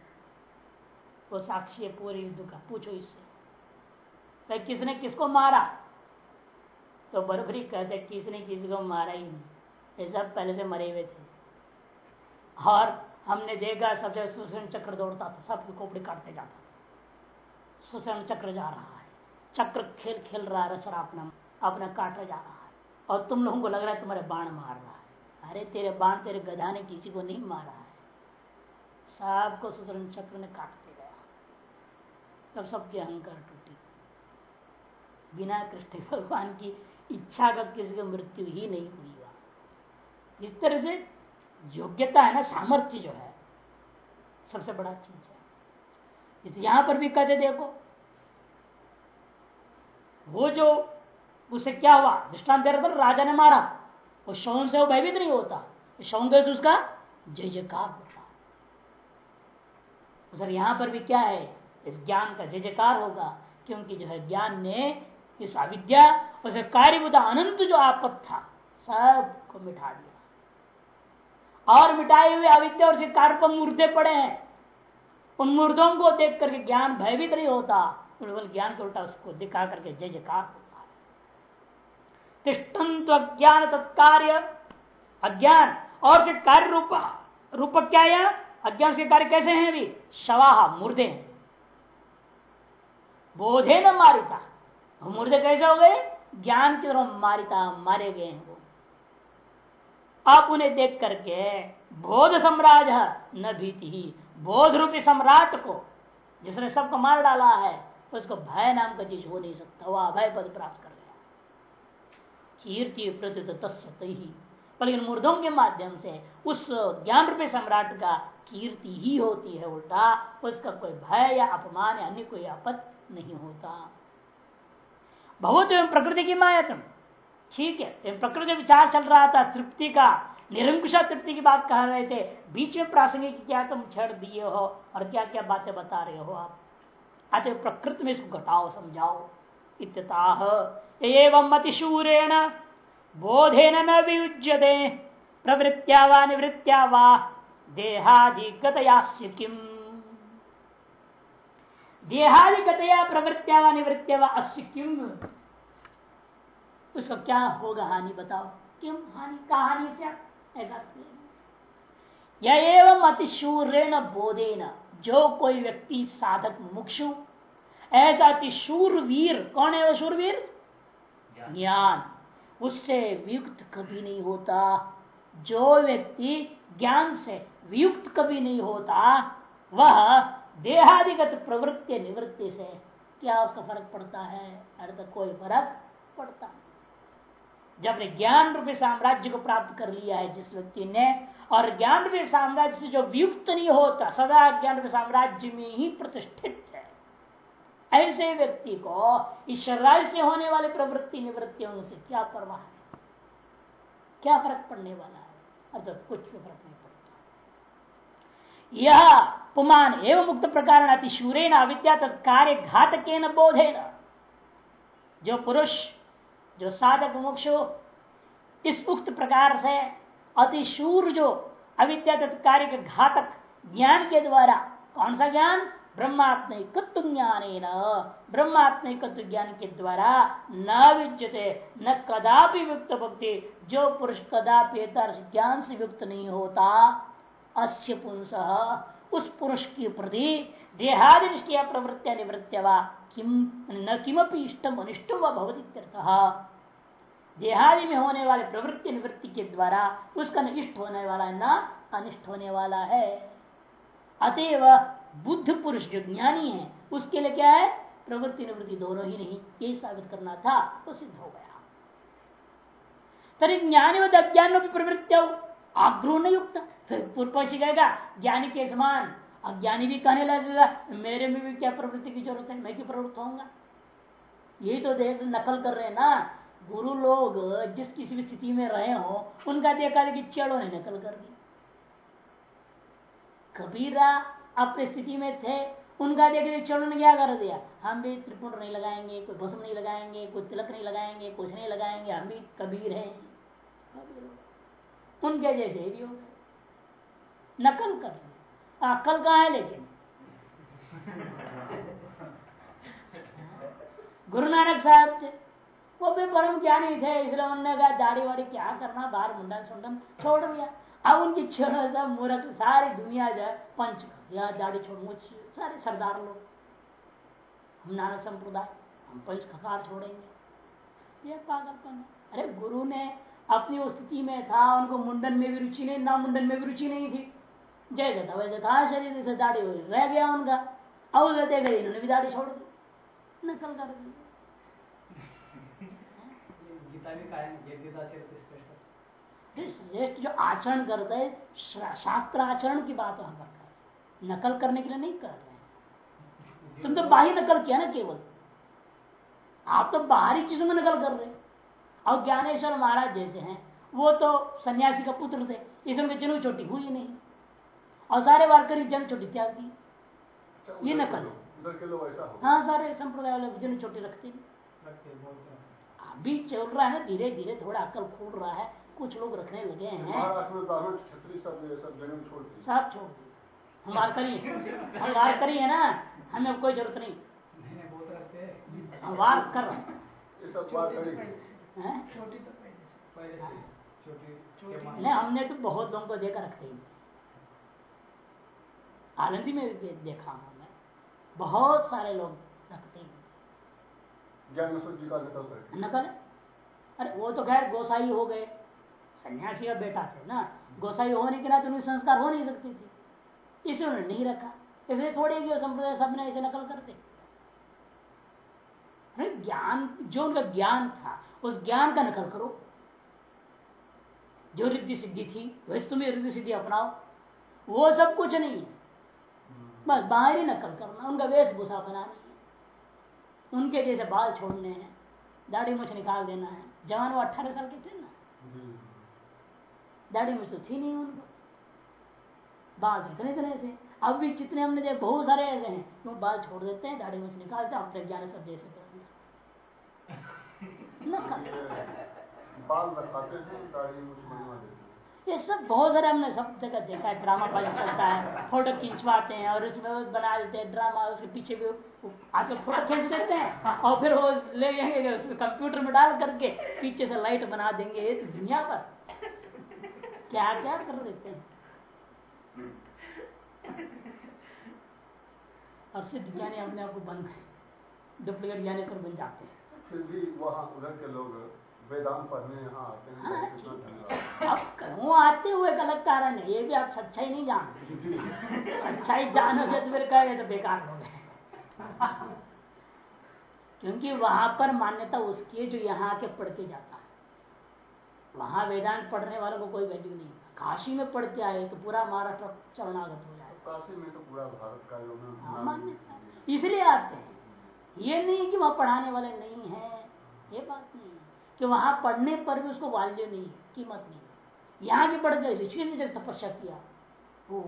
वो साक्षी है, पूरे युद्ध का, पूछो इससे। तो किसने किसको मारा? तो बर्बरी कहते, किसने किसी को मारा ही नहीं। ये सब पहले से मरे हुए थे। और हमने देखा, सबसे सुषण चक्र दौड़ता था, सबकी खोपड़ी काटते जाता था। सुषण चक्र जा रहा है। चक्र खेल खेल रहा है, रचरा अपना अपना काटा जा रहा है। और तुम लोगों को लग रहा है तुम्हारे बाण मार रहा है। अरे तेरे बाण तेरे गधा ने किसी को नहीं मारा है। सबको सुषण चक्र ने काटते गया तब सबके अहंकार टूटी। बिना कृष्ण भगवान की इच्छा का किसी की मृत्यु ही नहीं हुई इस तरह से योग्यता है ना, सामर्थ्य जो है, सबसे बड़ा चीज़ है। इस यहाँ पर भी कहते देखो, वो जो, उसे क्या हुआ? दृष्टान राजा ने मारा। वो शौन से वो भयभीत नहीं होता। शौन से उसका जय जयकार होता। सर यहाँ पर भी क्या है? इस ज्ञान का जय जयकार होगा, क्योंकि जो है ज्ञान ने इस अविद्या उसे कार्यभूता अनंत जो आपत था, सबको मिटा दिया। और मिटाए हुए अविद्या और शिकार पर मुर्दे पड़े हैं। उन मुर्दों को देख करके ज्ञान भयभीत नहीं होता। ज्ञान को उल्टा उसको दिखा करके जय जयकार होता। तिष्ठन अज्ञान तत्कार्य। अज्ञान और कार्य रूप रूप क्या है? अज्ञान के कार्य कैसे हैं अभी? शवाह, मुर्दे। बोधे न मारिता। मुर्दे कैसे हो गए? ज्ञान की तरफ़ मारिता, मारे गए हैं वो। आप उन्हें देख करके बोध सम्राज न भीति ही। बोध रूपी सम्राट को जिसने सबको मार डाला है, उसको भय नाम का चीज़ हो नहीं सकता। वह अभय पद प्राप्त कर कीर्ति प्रत्युत तस्य ही पर इन मूर्धों के माध्यम से उस ज्ञान रूपी सम्राट का कीर्ति ही होती है उल्टा, उसका कोई भय या अपमान या अन्य कोई आपत नहीं होता। बहुत प्रकृति की मायातम ठीक है प्रकृति विचार चल रहा था, तृप्ति का, निरंकुशा तृप्ति की बात कह रहे थे, बीच में प्रासंगिक क्या तुम छेड़ दिए हो और क्या क्या बातें बता रहे हो आप? अतः प्रकृति में इसको घटाओ, समझाओ। इतताह एवं अतिशूरेण। बोधेन न वियुज्यते। प्रवृत्या वा निवृत्त्या वा देहादिगतया किम? देहादिगतया प्रवृत्त्या वा निवृत्त्या वा अस्य किम? उसका क्या होगा हानि बताओ। क्यों हानि? कहानी से ऐसा यह एवं अतिशूर्य बोधे न जो कोई व्यक्ति साधक मुक्षु, ऐसा अति शूर वीर कौन है वो शूरवीर? ज्ञान। उससे वियुक्त कभी नहीं होता। जो व्यक्ति ज्ञान से वियुक्त कभी नहीं होता, वह देहादिगत प्रवृत्ति निवृत्ति से क्या उसका फ़र्क पड़ता है? अर्थ कोई फ़र्क पड़ता जब ने ज्ञान रूपी साम्राज्य को प्राप्त कर लिया है जिस व्यक्ति ने, और ज्ञान रूपी साम्राज्य से जो वियुक्त नहीं होता, सदा ज्ञान रूपी साम्राज्य में ही प्रतिष्ठित ऐसे व्यक्ति को इस शरीर से होने वाले प्रवृत्ति निवृत्तियों से क्या परवाह है? क्या फ़र्क पड़ने वाला है? अर्थात कुछ भी फ़र्क नहीं पड़ता। यह पुमान एवं मुक्त प्रकार अतिशूरे न अविद्या तत्कार्य घातक न बोधे न जो पुरुष, जो साधक मोक्ष इस उक्त प्रकार से अतिशूर जो अविद्या तत्कार्य घातक ज्ञान के द्वारा, कौन सा ज्ञान? ब्रह्मात्मिकत्व ज्ञान ब्रह्मात्मिकत्व ज्ञान के द्वारा न विद्यते, न कदापि युक्त भक्ति जो पुरुष कदापि ज्ञान से युक्त नहीं होता, अस्य पुरुष उस पुरुष के प्रति देहादि दृष्टिया प्रवृत्तिया निवृत्त्य न किमपि इष्टम, अनिष्टम व भवती देहादि में होने वाले प्रवृत्ति निवृत्ति के द्वारा, उसका न इष्ट होने वाला है न अनिष्ट होने वाला है। अतएव बुद्ध पुरुष जो ज्ञानी है, उसके लिए क्या है? प्रवृत्ति निवृत्ति दोनों ही नहीं, यही साबित करना था तो सिद्ध हो गया। तरी ज्ञानी व अज्ञान प्रवृत्ति आग्रह युक्त फिर पूर्व कहेगा, ज्ञानी के समान, अज्ञानी भी कहने लगेगा, मेरे में भी क्या प्रवृत्ति की ज़रूरत है? मैं क्यों प्रवृत्त होऊँगा? यही तो देख नकल कर रहे हैं ना। गुरु लोग जिस किसी भी स्थिति में रहे हो, उनका देखा कि चेड़ों ने नकल कर दी। कबीरा अपनी स्थिति में थे, उनका देखे चलो ने क्या कर दिया? हम भी त्रिपुण नहीं लगाएँगे, कोई भस्म नहीं लगाएँगे, कोई तिलक नहीं लगाएँगे, कुछ नहीं लगाएँगे, हम भी कबीर हैं। उनके जैसे भी हो नकल कर अक्ल कहा है लेकिन। गुरु नानक साहब थे। वो भी परम ज्ञानी थे, इसलिए उन्होंने कहा दाढ़ी वाड़ी क्या करना, बाहर मुंडन सुंडन छोड़ दिया। अब उनकी छेड़ मूर्ख सारी दुनिया जो पंच या दाढ़ी छोड़ मुझ सारे सरदार लोग। हम नानक संप्रदाय हम पंच खकार छोड़ेंगे। ये पागलपन अरे गुरु ने अपनी स्थिति में था उनको मुंडन में भी रुचि नहीं ना मुंडन में भी रुचि नहीं थी। जैसे था वैसे था शरीर से दाढ़ी रह गया उनका। अब रहते गए इन्होंने भी दाढ़ी छोड़ दी नकल कर दी। श्रेष्ठ जो आचरण करते है शास्त्र आचरण की बात वहाँ पर नकल करने के लिए नहीं कर रहे हैं। तुम तो बाहरी नकल किया ना केवल। आप तो बाहरी चीज़ों में नकल कर रहे और ज्ञानेश्वर महाराज जैसे हैं वो तो सन्यासी का पुत्र थे। इस उनकी जन्म छोटी हुई नहीं। और सारे वारकरी जन्म छोटी त्याग दी। ये नकल। है। हाँ सारे संप्रदाय वाले जन्म छोटी रखते अभी चल रहा है धीरे धीरे थोड़ा अकल खुल रहा है। कुछ लोग रखने लगे हैं। सब छोड़ हम वार करिए। हम वार है ना हमें कोई ज़रूरत नहीं। हम वार कर नहीं हमने तो बहुत लोगों को देखा रखते हैं। आनंदी में देखा हूँ मैं। बहुत सारे लोग रखते हैं। नकल अरे वो तो खैर गोसाई हो गए। सन्यासी का बेटा थे ना। गोसाई होने के नाते उनके संस्कार हो नहीं सकते थे। इसलिए उन्होंने नहीं रखा। इसलिए थोड़े कि संप्रदाय सबने ऐसे नकल करते। ज्ञान जो उनका ज्ञान था उस ज्ञान का नकल करो। जो रिद्धि सिद्धि थी वैसे तुम्हें रिद्धि सिद्धि अपनाओ। वो सब कुछ नहीं है। बस बाहरी नकल करना उनका वेशभूषा बनानी है। उनके जैसे बाल छोड़ने हैं दाढ़ी मुछ निकाल देना है। जवान वो अट्ठारह साल के थे ना। दाढ़ी मुछ तो थी नहीं उनको। बाल इतने इतने थे अब भी जितने हमने देखे बहुत सारे ऐसे हैं। वो तो बाल छोड़ देते हैं दाढ़ी मुझे निकालते हैं अपने ज्ञान सब जैसे कर दिया ये सब बहुत सारे हमने सब जगह देखा है ड्रामा वाले चलता है। फ़ोटो खींचवाते हैं और उसमें बना देते हैं ड्रामा उसके पीछे भी आजकल फ़ोटो खींच देते हैं। और फिर वो ले जाएँगे उसमें कंप्यूटर में डाल करके पीछे से लाइट बना देंगे तो दुनिया पर क्या क्या कर देते हैं। और सिद्ध ज्ञानी अपने आप को बन गए डुप्लीकेट ज्ञानेश्वर बन जाते हैं। फिर भी वहाँ उधर के लोग वेदांत पढ़ने यहाँ आते हैं ठीक है। अब आते हुए एक अलग कारण है? ये भी आप सच्चाई नहीं जानते सच्चाई जानोगे तो फिर कहे तो बेकार हो गए। क्योंकि वहाँ पर मान्यता उसकी है जो यहाँ आके पढ़ के जाता है। वहाँ वेदांत पढ़ने वालों को कोई वैल्यू नहीं काशी में पढ़ के आए तो पूरा महाराष्ट्र चरणागत हो जाए। काशी में तो पूरा भारत का है। मान्यता। इसलिए आते हैं। ये नहीं कि वहाँ पढ़ाने वाले नहीं है ये बात नहीं है। कि वहाँ पढ़ने पर भी उसको वैल्यू नहीं कीमत नहीं यहाँ भी पढ़ गए ऋषि ने जब तपस्या किया। ओ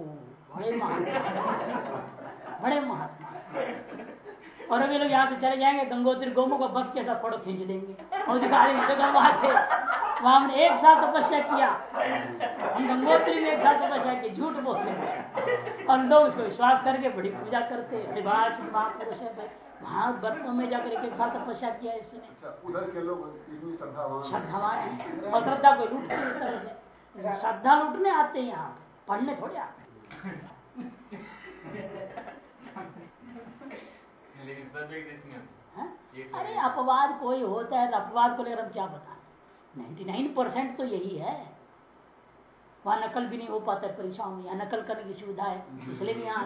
बड़े महात्मा। बड़े महात्मा। और अभी लोग यहाँ से चले जाएँगे गंगोत्री गोमू को बस के साथ फ़ोटो खींच देंगे। और दिखा देंगे वहाँ थे वहाँ हमने एक साथ तपस्या किया। हम गंगोत्री में एक साथ तपस्या की झूठ बोलते हैं। और लोग उसको विश्वास करके बड़ी पूजा करते हैं। महापुरुष है वहाँ बर्फों में जाकर एक एक साथ तपस्या किया इसने। अच्छा, उधर के लोग श्रद्धावान है। और श्रद्धा को लूटते इस तरह से। श्रद्धा लूटने आते हैं यहाँ। पढ़ने थोड़े आते। हाँ? तो अरे अपवाद कोई होता है तो अपवाद को लेकर हम क्या बताएँ? 99 परसेंट तो यही है। वहाँ नकल भी नहीं हो पाता है परीक्षाओं में यहाँ नकल करने की सुविधा है इसलिए भी यहाँ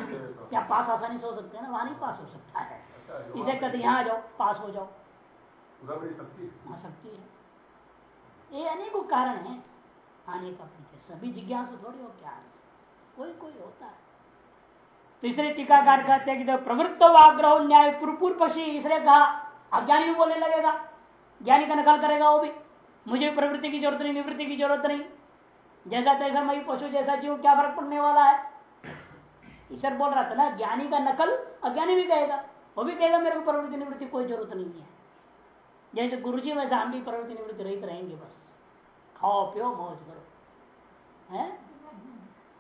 यहाँ पास आसानी से हो सकते हैं ना वहाँ नहीं पास हो सकता है। अच्छा, इसे कहते यहाँ आ जाओ पास हो जाओ। है। आ सकती है। ये अनेकों कारण है। आने का पीछे सभी जिज्ञासु थोड़ी हो क्या है कोई कोई होता है। तो इसलिए टीकाकार कहते हैं कि प्रवृत्त आग्रह न्याय पूर्व पूर्व पक्षी इसलिए कहा अज्ञानी भी बोलने लगेगा। ज्ञानी का नकल करेगा वो भी। मुझे प्रवृत्ति की ज़रूरत नहीं, निवृत्ति की ज़रूरत नहीं। जैसा तैसा मैं पशु, जैसा जीव, क्या फ़र्क पड़ने वाला है? ईश्वर बोल रहा था ना, ज्ञानी का नकल अज्ञानी भी कहेगा। वो भी कहेगा, मेरे को प्रवृत्ति, निवृत्ति कोई ज़रूरत नहीं है। जैसे गुरु जी वैसे हम भी प्रवृत्ति, निवृत्ति रहित रहेंगे बस। खाओ, पियो, मौज करो। है?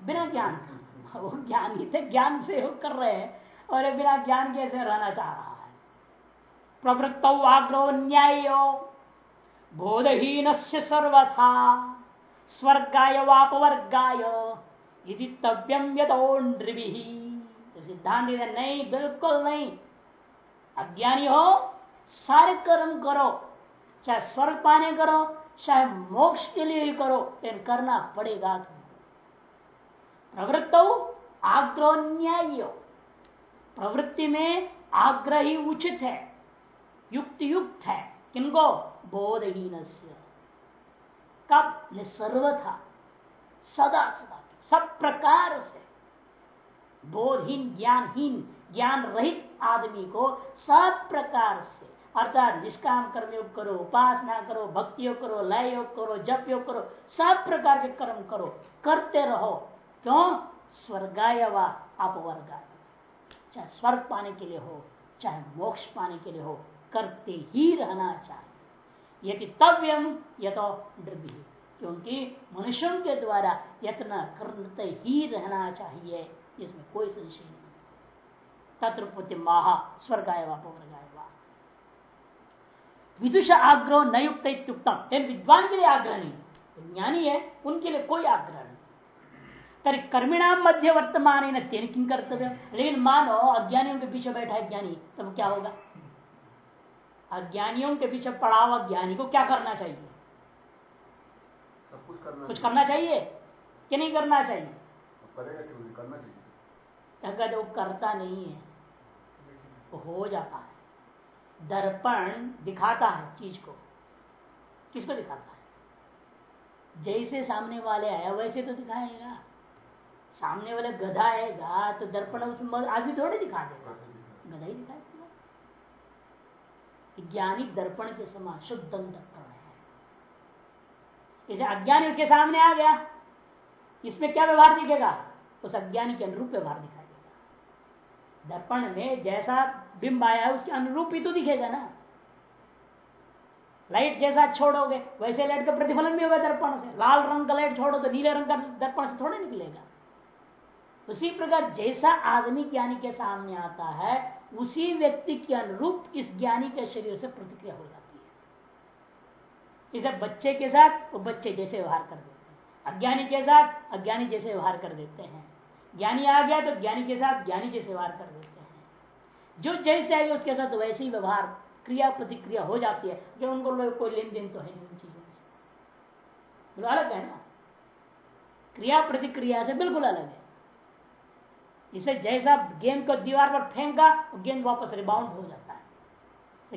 बिना ज्ञान वो ज्ञान ही थे, ज्ञान से कर रहे हैं, और बिना ज्ञान के ऐसे रहना चाह रहा है। प्रवृत्त आग्रह न्याय बोधहीन से सर्वथा। स्वर्गाय, वापवर्गाय यदि तव्यम यदोन्द्रिभि तो सिद्धांत नहीं, बिल्कुल नहीं। अज्ञानी हो, सारे कर्म करो। चाहे स्वर्ग पाने करो, चाहे मोक्ष के लिए ही करो लेकिन करना पड़ेगा प्रवृत्त आग्रह न्याय प्रवृत्ति में आग्रह ही उचित है युक्त युक्त है। किनको? बोधहीन कब? सर्वथा, सदा सदा, सब प्रकार से। बोधहीन, ज्ञानहीन ज्ञान रहित आदमी को सब प्रकार से, अर्थात निष्काम कर्म योग करो, उपासना करो, भक्ति योग करो, लय योग करो, जप योग करो, सब प्रकार के कर्म करो, करते रहो। क्यों? स्वर्गाय व अपवर्गाय। चाहे स्वर्ग पाने के लिए हो, चाहे मोक्ष पाने के लिए हो, करते ही रहना चाहिए। यदि तव्यम तो द्रव्य क्योंकि मनुष्यों के द्वारा यत्न करते ही रहना चाहिए, इसमें कोई संशय नहीं। तत्पुति महा वा विदुष आग्रह न युक्त विद्वान के लिए आग्रह नहीं ज्ञानी है, उनके लिए कोई आग्रह नहीं। तरी कर्मिणाम मध्य वर्तमान न तेन किन कर्तव्य लेकिन मानो अज्ञानियों के पीछे बैठा है ज्ञानी, तब क्या होगा? अज्ञानियों के पीछे पड़ा हुआ ज्ञानी को क्या करना चाहिए? सब कुछ करना कुछ चाहिए। करना चाहिए कि नहीं करना चाहिए? करेगा करना चाहिए। अगर वो करता नहीं है वो हो जाता है। दर्पण दिखाता है चीज़ को। किसको दिखाता है? जैसे सामने वाले आया वैसे तो दिखाएगा। सामने वाले गधा आएगा तो दर्पण उसमें आदमी थोड़ी दिखा देगा। गधा ही दिखाई ज्ञानी दर्पण के समान शुद्ध दर्पण है। इसे अज्ञानी उसके सामने आ गया। इसमें क्या व्यवहार दिखेगा? उस अज्ञानी के अनुरूप व्यवहार दिखाई देगा। दर्पण में जैसा बिंब आया है, उसके अनुरूप ही तो दिखेगा ना। लाइट जैसा छोड़ोगे, वैसे लाइट का प्रतिफलन भी होगा दर्पण से। लाल रंग का लाइट छोड़ो तो नीले रंग का दर्पण से थोड़ा निकलेगा। उसी प्रकार जैसा आदमी ज्ञानी के सामने आता है उसी व्यक्ति के अनुरूप इस ज्ञानी के शरीर से प्रतिक्रिया हो जाती है। इसे बच्चे के साथ वो बच्चे जैसे व्यवहार कर देते हैं। अज्ञानी के साथ अज्ञानी जैसे व्यवहार कर देते हैं। ज्ञानी आ गया तो ज्ञानी के साथ ज्ञानी जैसे व्यवहार कर देते हैं। जो जैसे आएगा उसके साथ वैसे ही व्यवहार, क्रिया प्रतिक्रिया हो जाती है। कि उनको लोग कोई लेन देन तो है नहीं उन चीज़ों से। अलग है ना? क्रिया प्रतिक्रिया से बिल्कुल अलग है। इसे जैसा गेंद को दीवार पर फेंका, गेंद वापस रिबाउंड हो जाता है।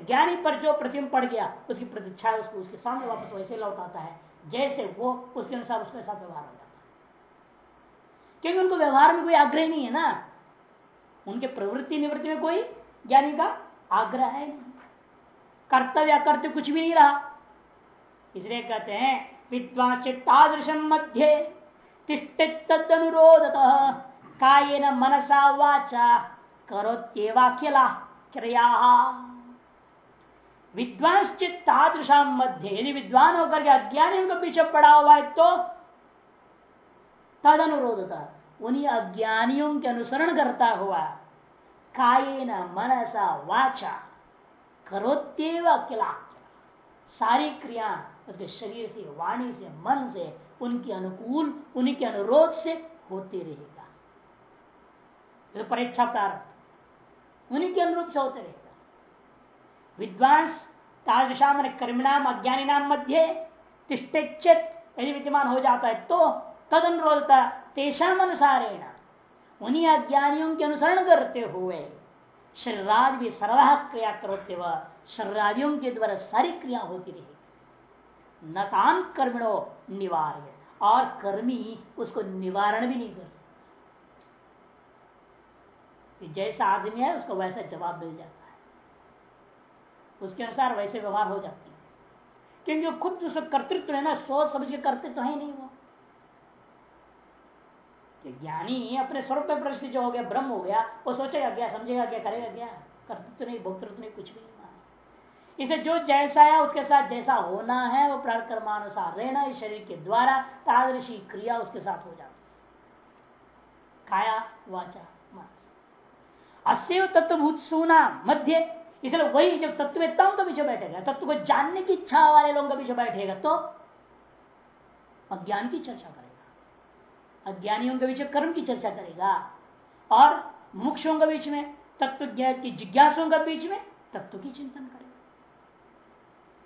ज्ञानी पर जो प्रतिम्ब पड़ गया, उसकी प्रतीक्षा उसको उसके सामने वापस वैसे लौट आता है, जैसे वो उसके अनुसार उसके साथ व्यवहार हो जाता है। क्योंकि उनको व्यवहार में कोई आग्रह नहीं है ना। उनके प्रवृत्ति निवृत्ति में कोई ज्ञानी का आग्रह है नहीं। कर्तव्य कर्तव्य कुछ भी नहीं रहा। इसलिए कहते हैं विद्वान चित्तादृशम मध्य तिष्ठित अनुरोध काये न मनसा वाचा करोत्येवाखिला क्रिया। विद्वान चित्तादृशा मध्य, यदि विद्वान होकर के अज्ञानियों के पीछे पड़ा हुआ है तो तद अनुरोध अनुरोधता उन्हीं अज्ञानियों के अनुसरण करता हुआ काये न मनसा वाचा करोत्यव अकेला सारी क्रिया उसके शरीर से, वाणी से, मन से, उनके अनुकूल, उन्हीं के अनुरोध से होती रहेगा तो परीक्षा प्रारंभ उन्हीं के अनुरोध से होते रहेगा विद्वांस तादृशा मैंने कर्मिणाम अज्ञानी नाम मध्य तिष्ठित यदि विद्यमान हो जाता है तो तद अनुरोधता तेषाम अनुसारेण। उन्हीं अज्ञानियों के अनुसरण करते हुए शरीरादि भी सर्वा क्रिया करते हुए शरीरादियों के द्वारा सारी क्रिया होती रही नतान कर्मिणो निवार्य। और कर्मी उसको निवारण भी नहीं कर सकते। जैसा आदमी है, उसको वैसा जवाब मिल जाता है। उसके अनुसार वैसे व्यवहार हो जाती है। क्योंकि खुद जो कर्तृत्व है ना सोच समझ के करते तो है नहीं वो। ज्ञानी अपने स्वरूप में प्रश्न जो हो गया, ब्रह्म हो गया, वो सोचेगा क्या, समझेगा क्या, करेगा क्या? कर्तृत्व नहीं, भोक्तृत्व नहीं, कुछ नहीं इसे जो जैसा है, उसके साथ जैसा होना है, वो कर्मानुसार रहना, इस शरीर के द्वारा तादृशी क्रिया उसके साथ हो जाती है। काया वाचा। अस्य तत्वभूत सुना मध्य। इसलिए वही जब तत्ववेत्ताओं के पीछे बैठेगा तत्व को जानने की इच्छा वाले लोगों के पीछे बैठेगा तो अज्ञान की चर्चा करेगा। अज्ञानियों के पीछे कर्म की चर्चा करेगा। और मुक्षों के बीच में तत्व की जिज्ञासों के बीच में तत्व की चिंतन करेगा।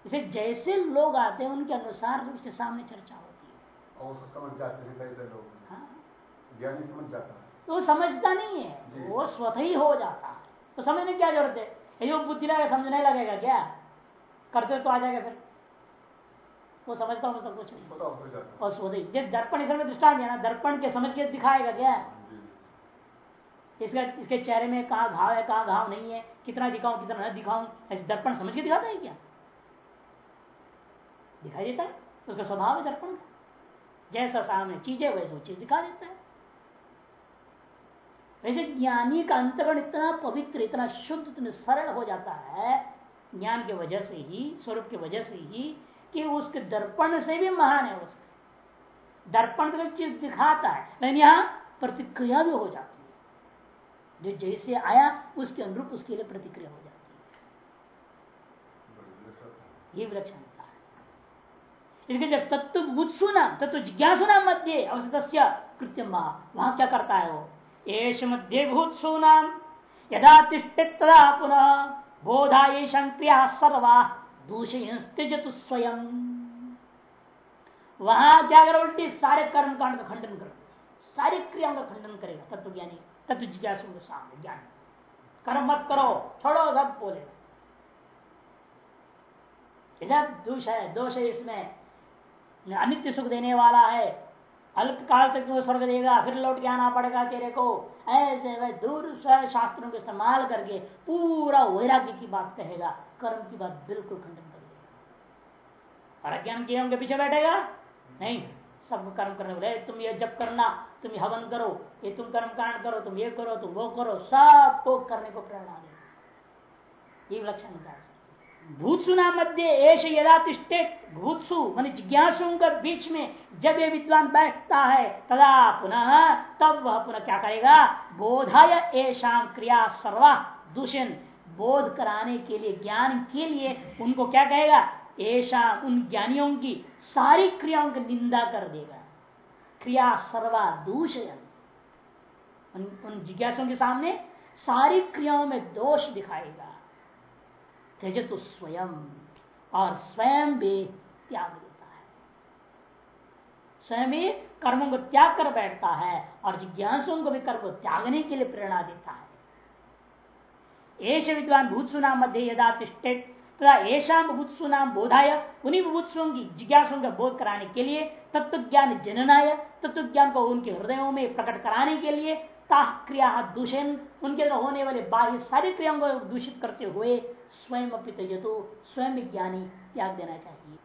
इसे जैसे लोग आते हैं उनके अनुसार उसके सामने चर्चा होती है। और समझ जाते हैं कैसे लोग। हाँ। ज्ञानी समझ जाता है। तो वो समझता नहीं है। वो स्वतः ही हो जाता है। तो समझने क्या ज़रूरत है? यदि वो बुद्धि लगा समझने लगेगा क्या? करते तो आ जाएगा फिर। वो समझता हूँ कुछ नहीं। और सोधी जिस दर्पण इस दृष्टान दिया ना दर्पण के समझ के दिखाएगा क्या? इसका इसके चेहरे में कहा घाव है कहा घाव नहीं है कितना दिखाऊँ कितना न दिखाऊँ ऐसे दर्पण समझ के दिखाता है क्या? दिखाई देता है। उसका स्वभाव है दर्पण का। जैसा सामने चीज़ है वैसे वो चीज़ दिखा देता है। वैसे ज्ञानी का अंतरण इतना पवित्र, इतना शुद्ध, इतना सरल हो जाता है, ज्ञान के वजह से ही, स्वरूप की वजह से ही, कि उसके दर्पण से भी महान है उसमें। दर्पण तो चीज़ दिखाता है, लेकिन यहाँ प्रतिक्रिया भी हो जाती है। जो जैसे आया, उसके अनुरूप उसके लिए प्रतिक्रिया हो जाती है। ये विलक्षणता इसके जब तत्व बुद्ध सुना तत्व जिज्ञासुना मध्य अवसत कृत्यम वहाँ क्या करता है वो? एष मध्य भूत्सूना यदा तिष्ठित तदा पुनः बोधा ये क्रिया सर्वा दूषयस्तु स्वयं वहाँ क्या कर उल्टी सारे कर्म कांड का खंडन करो सारी क्रियाओं का खंडन करेगा। तत्व ज्ञानी तत्व जिज्ञासु के सामने ज्ञान। कर्म मत करो, छोड़ो सब बोले। दोष है दोष है इसमें अनित्य सुख देने वाला है अल्प काल तक तुम्हें स्वर्ग देगा, फिर लौट के आना पड़ेगा तेरे को। ऐसे वह दूर शास्त्रों का इस्तेमाल करके पूरा वैराग्य की बात कहेगा, कर्म की बात बिल्कुल खंडन कर देगा। और अज्ञान के पीछे बैठेगा? नहीं, सब कर्म करने बोले तुम ये जब करना, तुम हवन करो, ये तुम कर्म कांड करो, तुम ये करो, तुम वो करो, सबको करने को प्रेरणा दे ये लक्षण है। भूतसुना मध्य ऐश यदा तिष्ठे भूतसु मान जिज्ञासु के बीच में जब ये विद्वान बैठता है तदा पुनः तब वह पुनः क्या करेगा? बोधाय ऐसा क्रिया सर्वा दूषण बोध कराने के लिए ज्ञान के लिए उनको क्या कहेगा? ऐसा उन ज्ञानियों की सारी क्रियाओं की निंदा कर देगा। क्रिया सर्वा दूषण उन, उन जिज्ञासुओं के सामने सारी क्रियाओं में दोष दिखाएगा। त्यजतु स्वयं और स्वयं भी त्याग देता है। स्वयं भी कर्मों को त्याग कर बैठता है और जिज्ञासुओं को भी कर्म को त्यागने के लिए प्रेरणा देता है। एश विद्वान भूतसु नाम मध्य यदा तिष्ठित तथा ऐसा बुभुत्सु नाम बोधाय उन्हीं बुभुत्सुओं की जिज्ञासुओं का बोध कराने के लिए तत्व ज्ञान जननाय तत्व ज्ञान को उनके हृदयों में प्रकट कराने के लिए ताह क्रिया दूषण उनके अंदर होने वाले बाह्य सारी क्रियाओं को दूषित करते हुए स्वयं अपित स्वयं ज्ञानी त्याग देना चाहिए।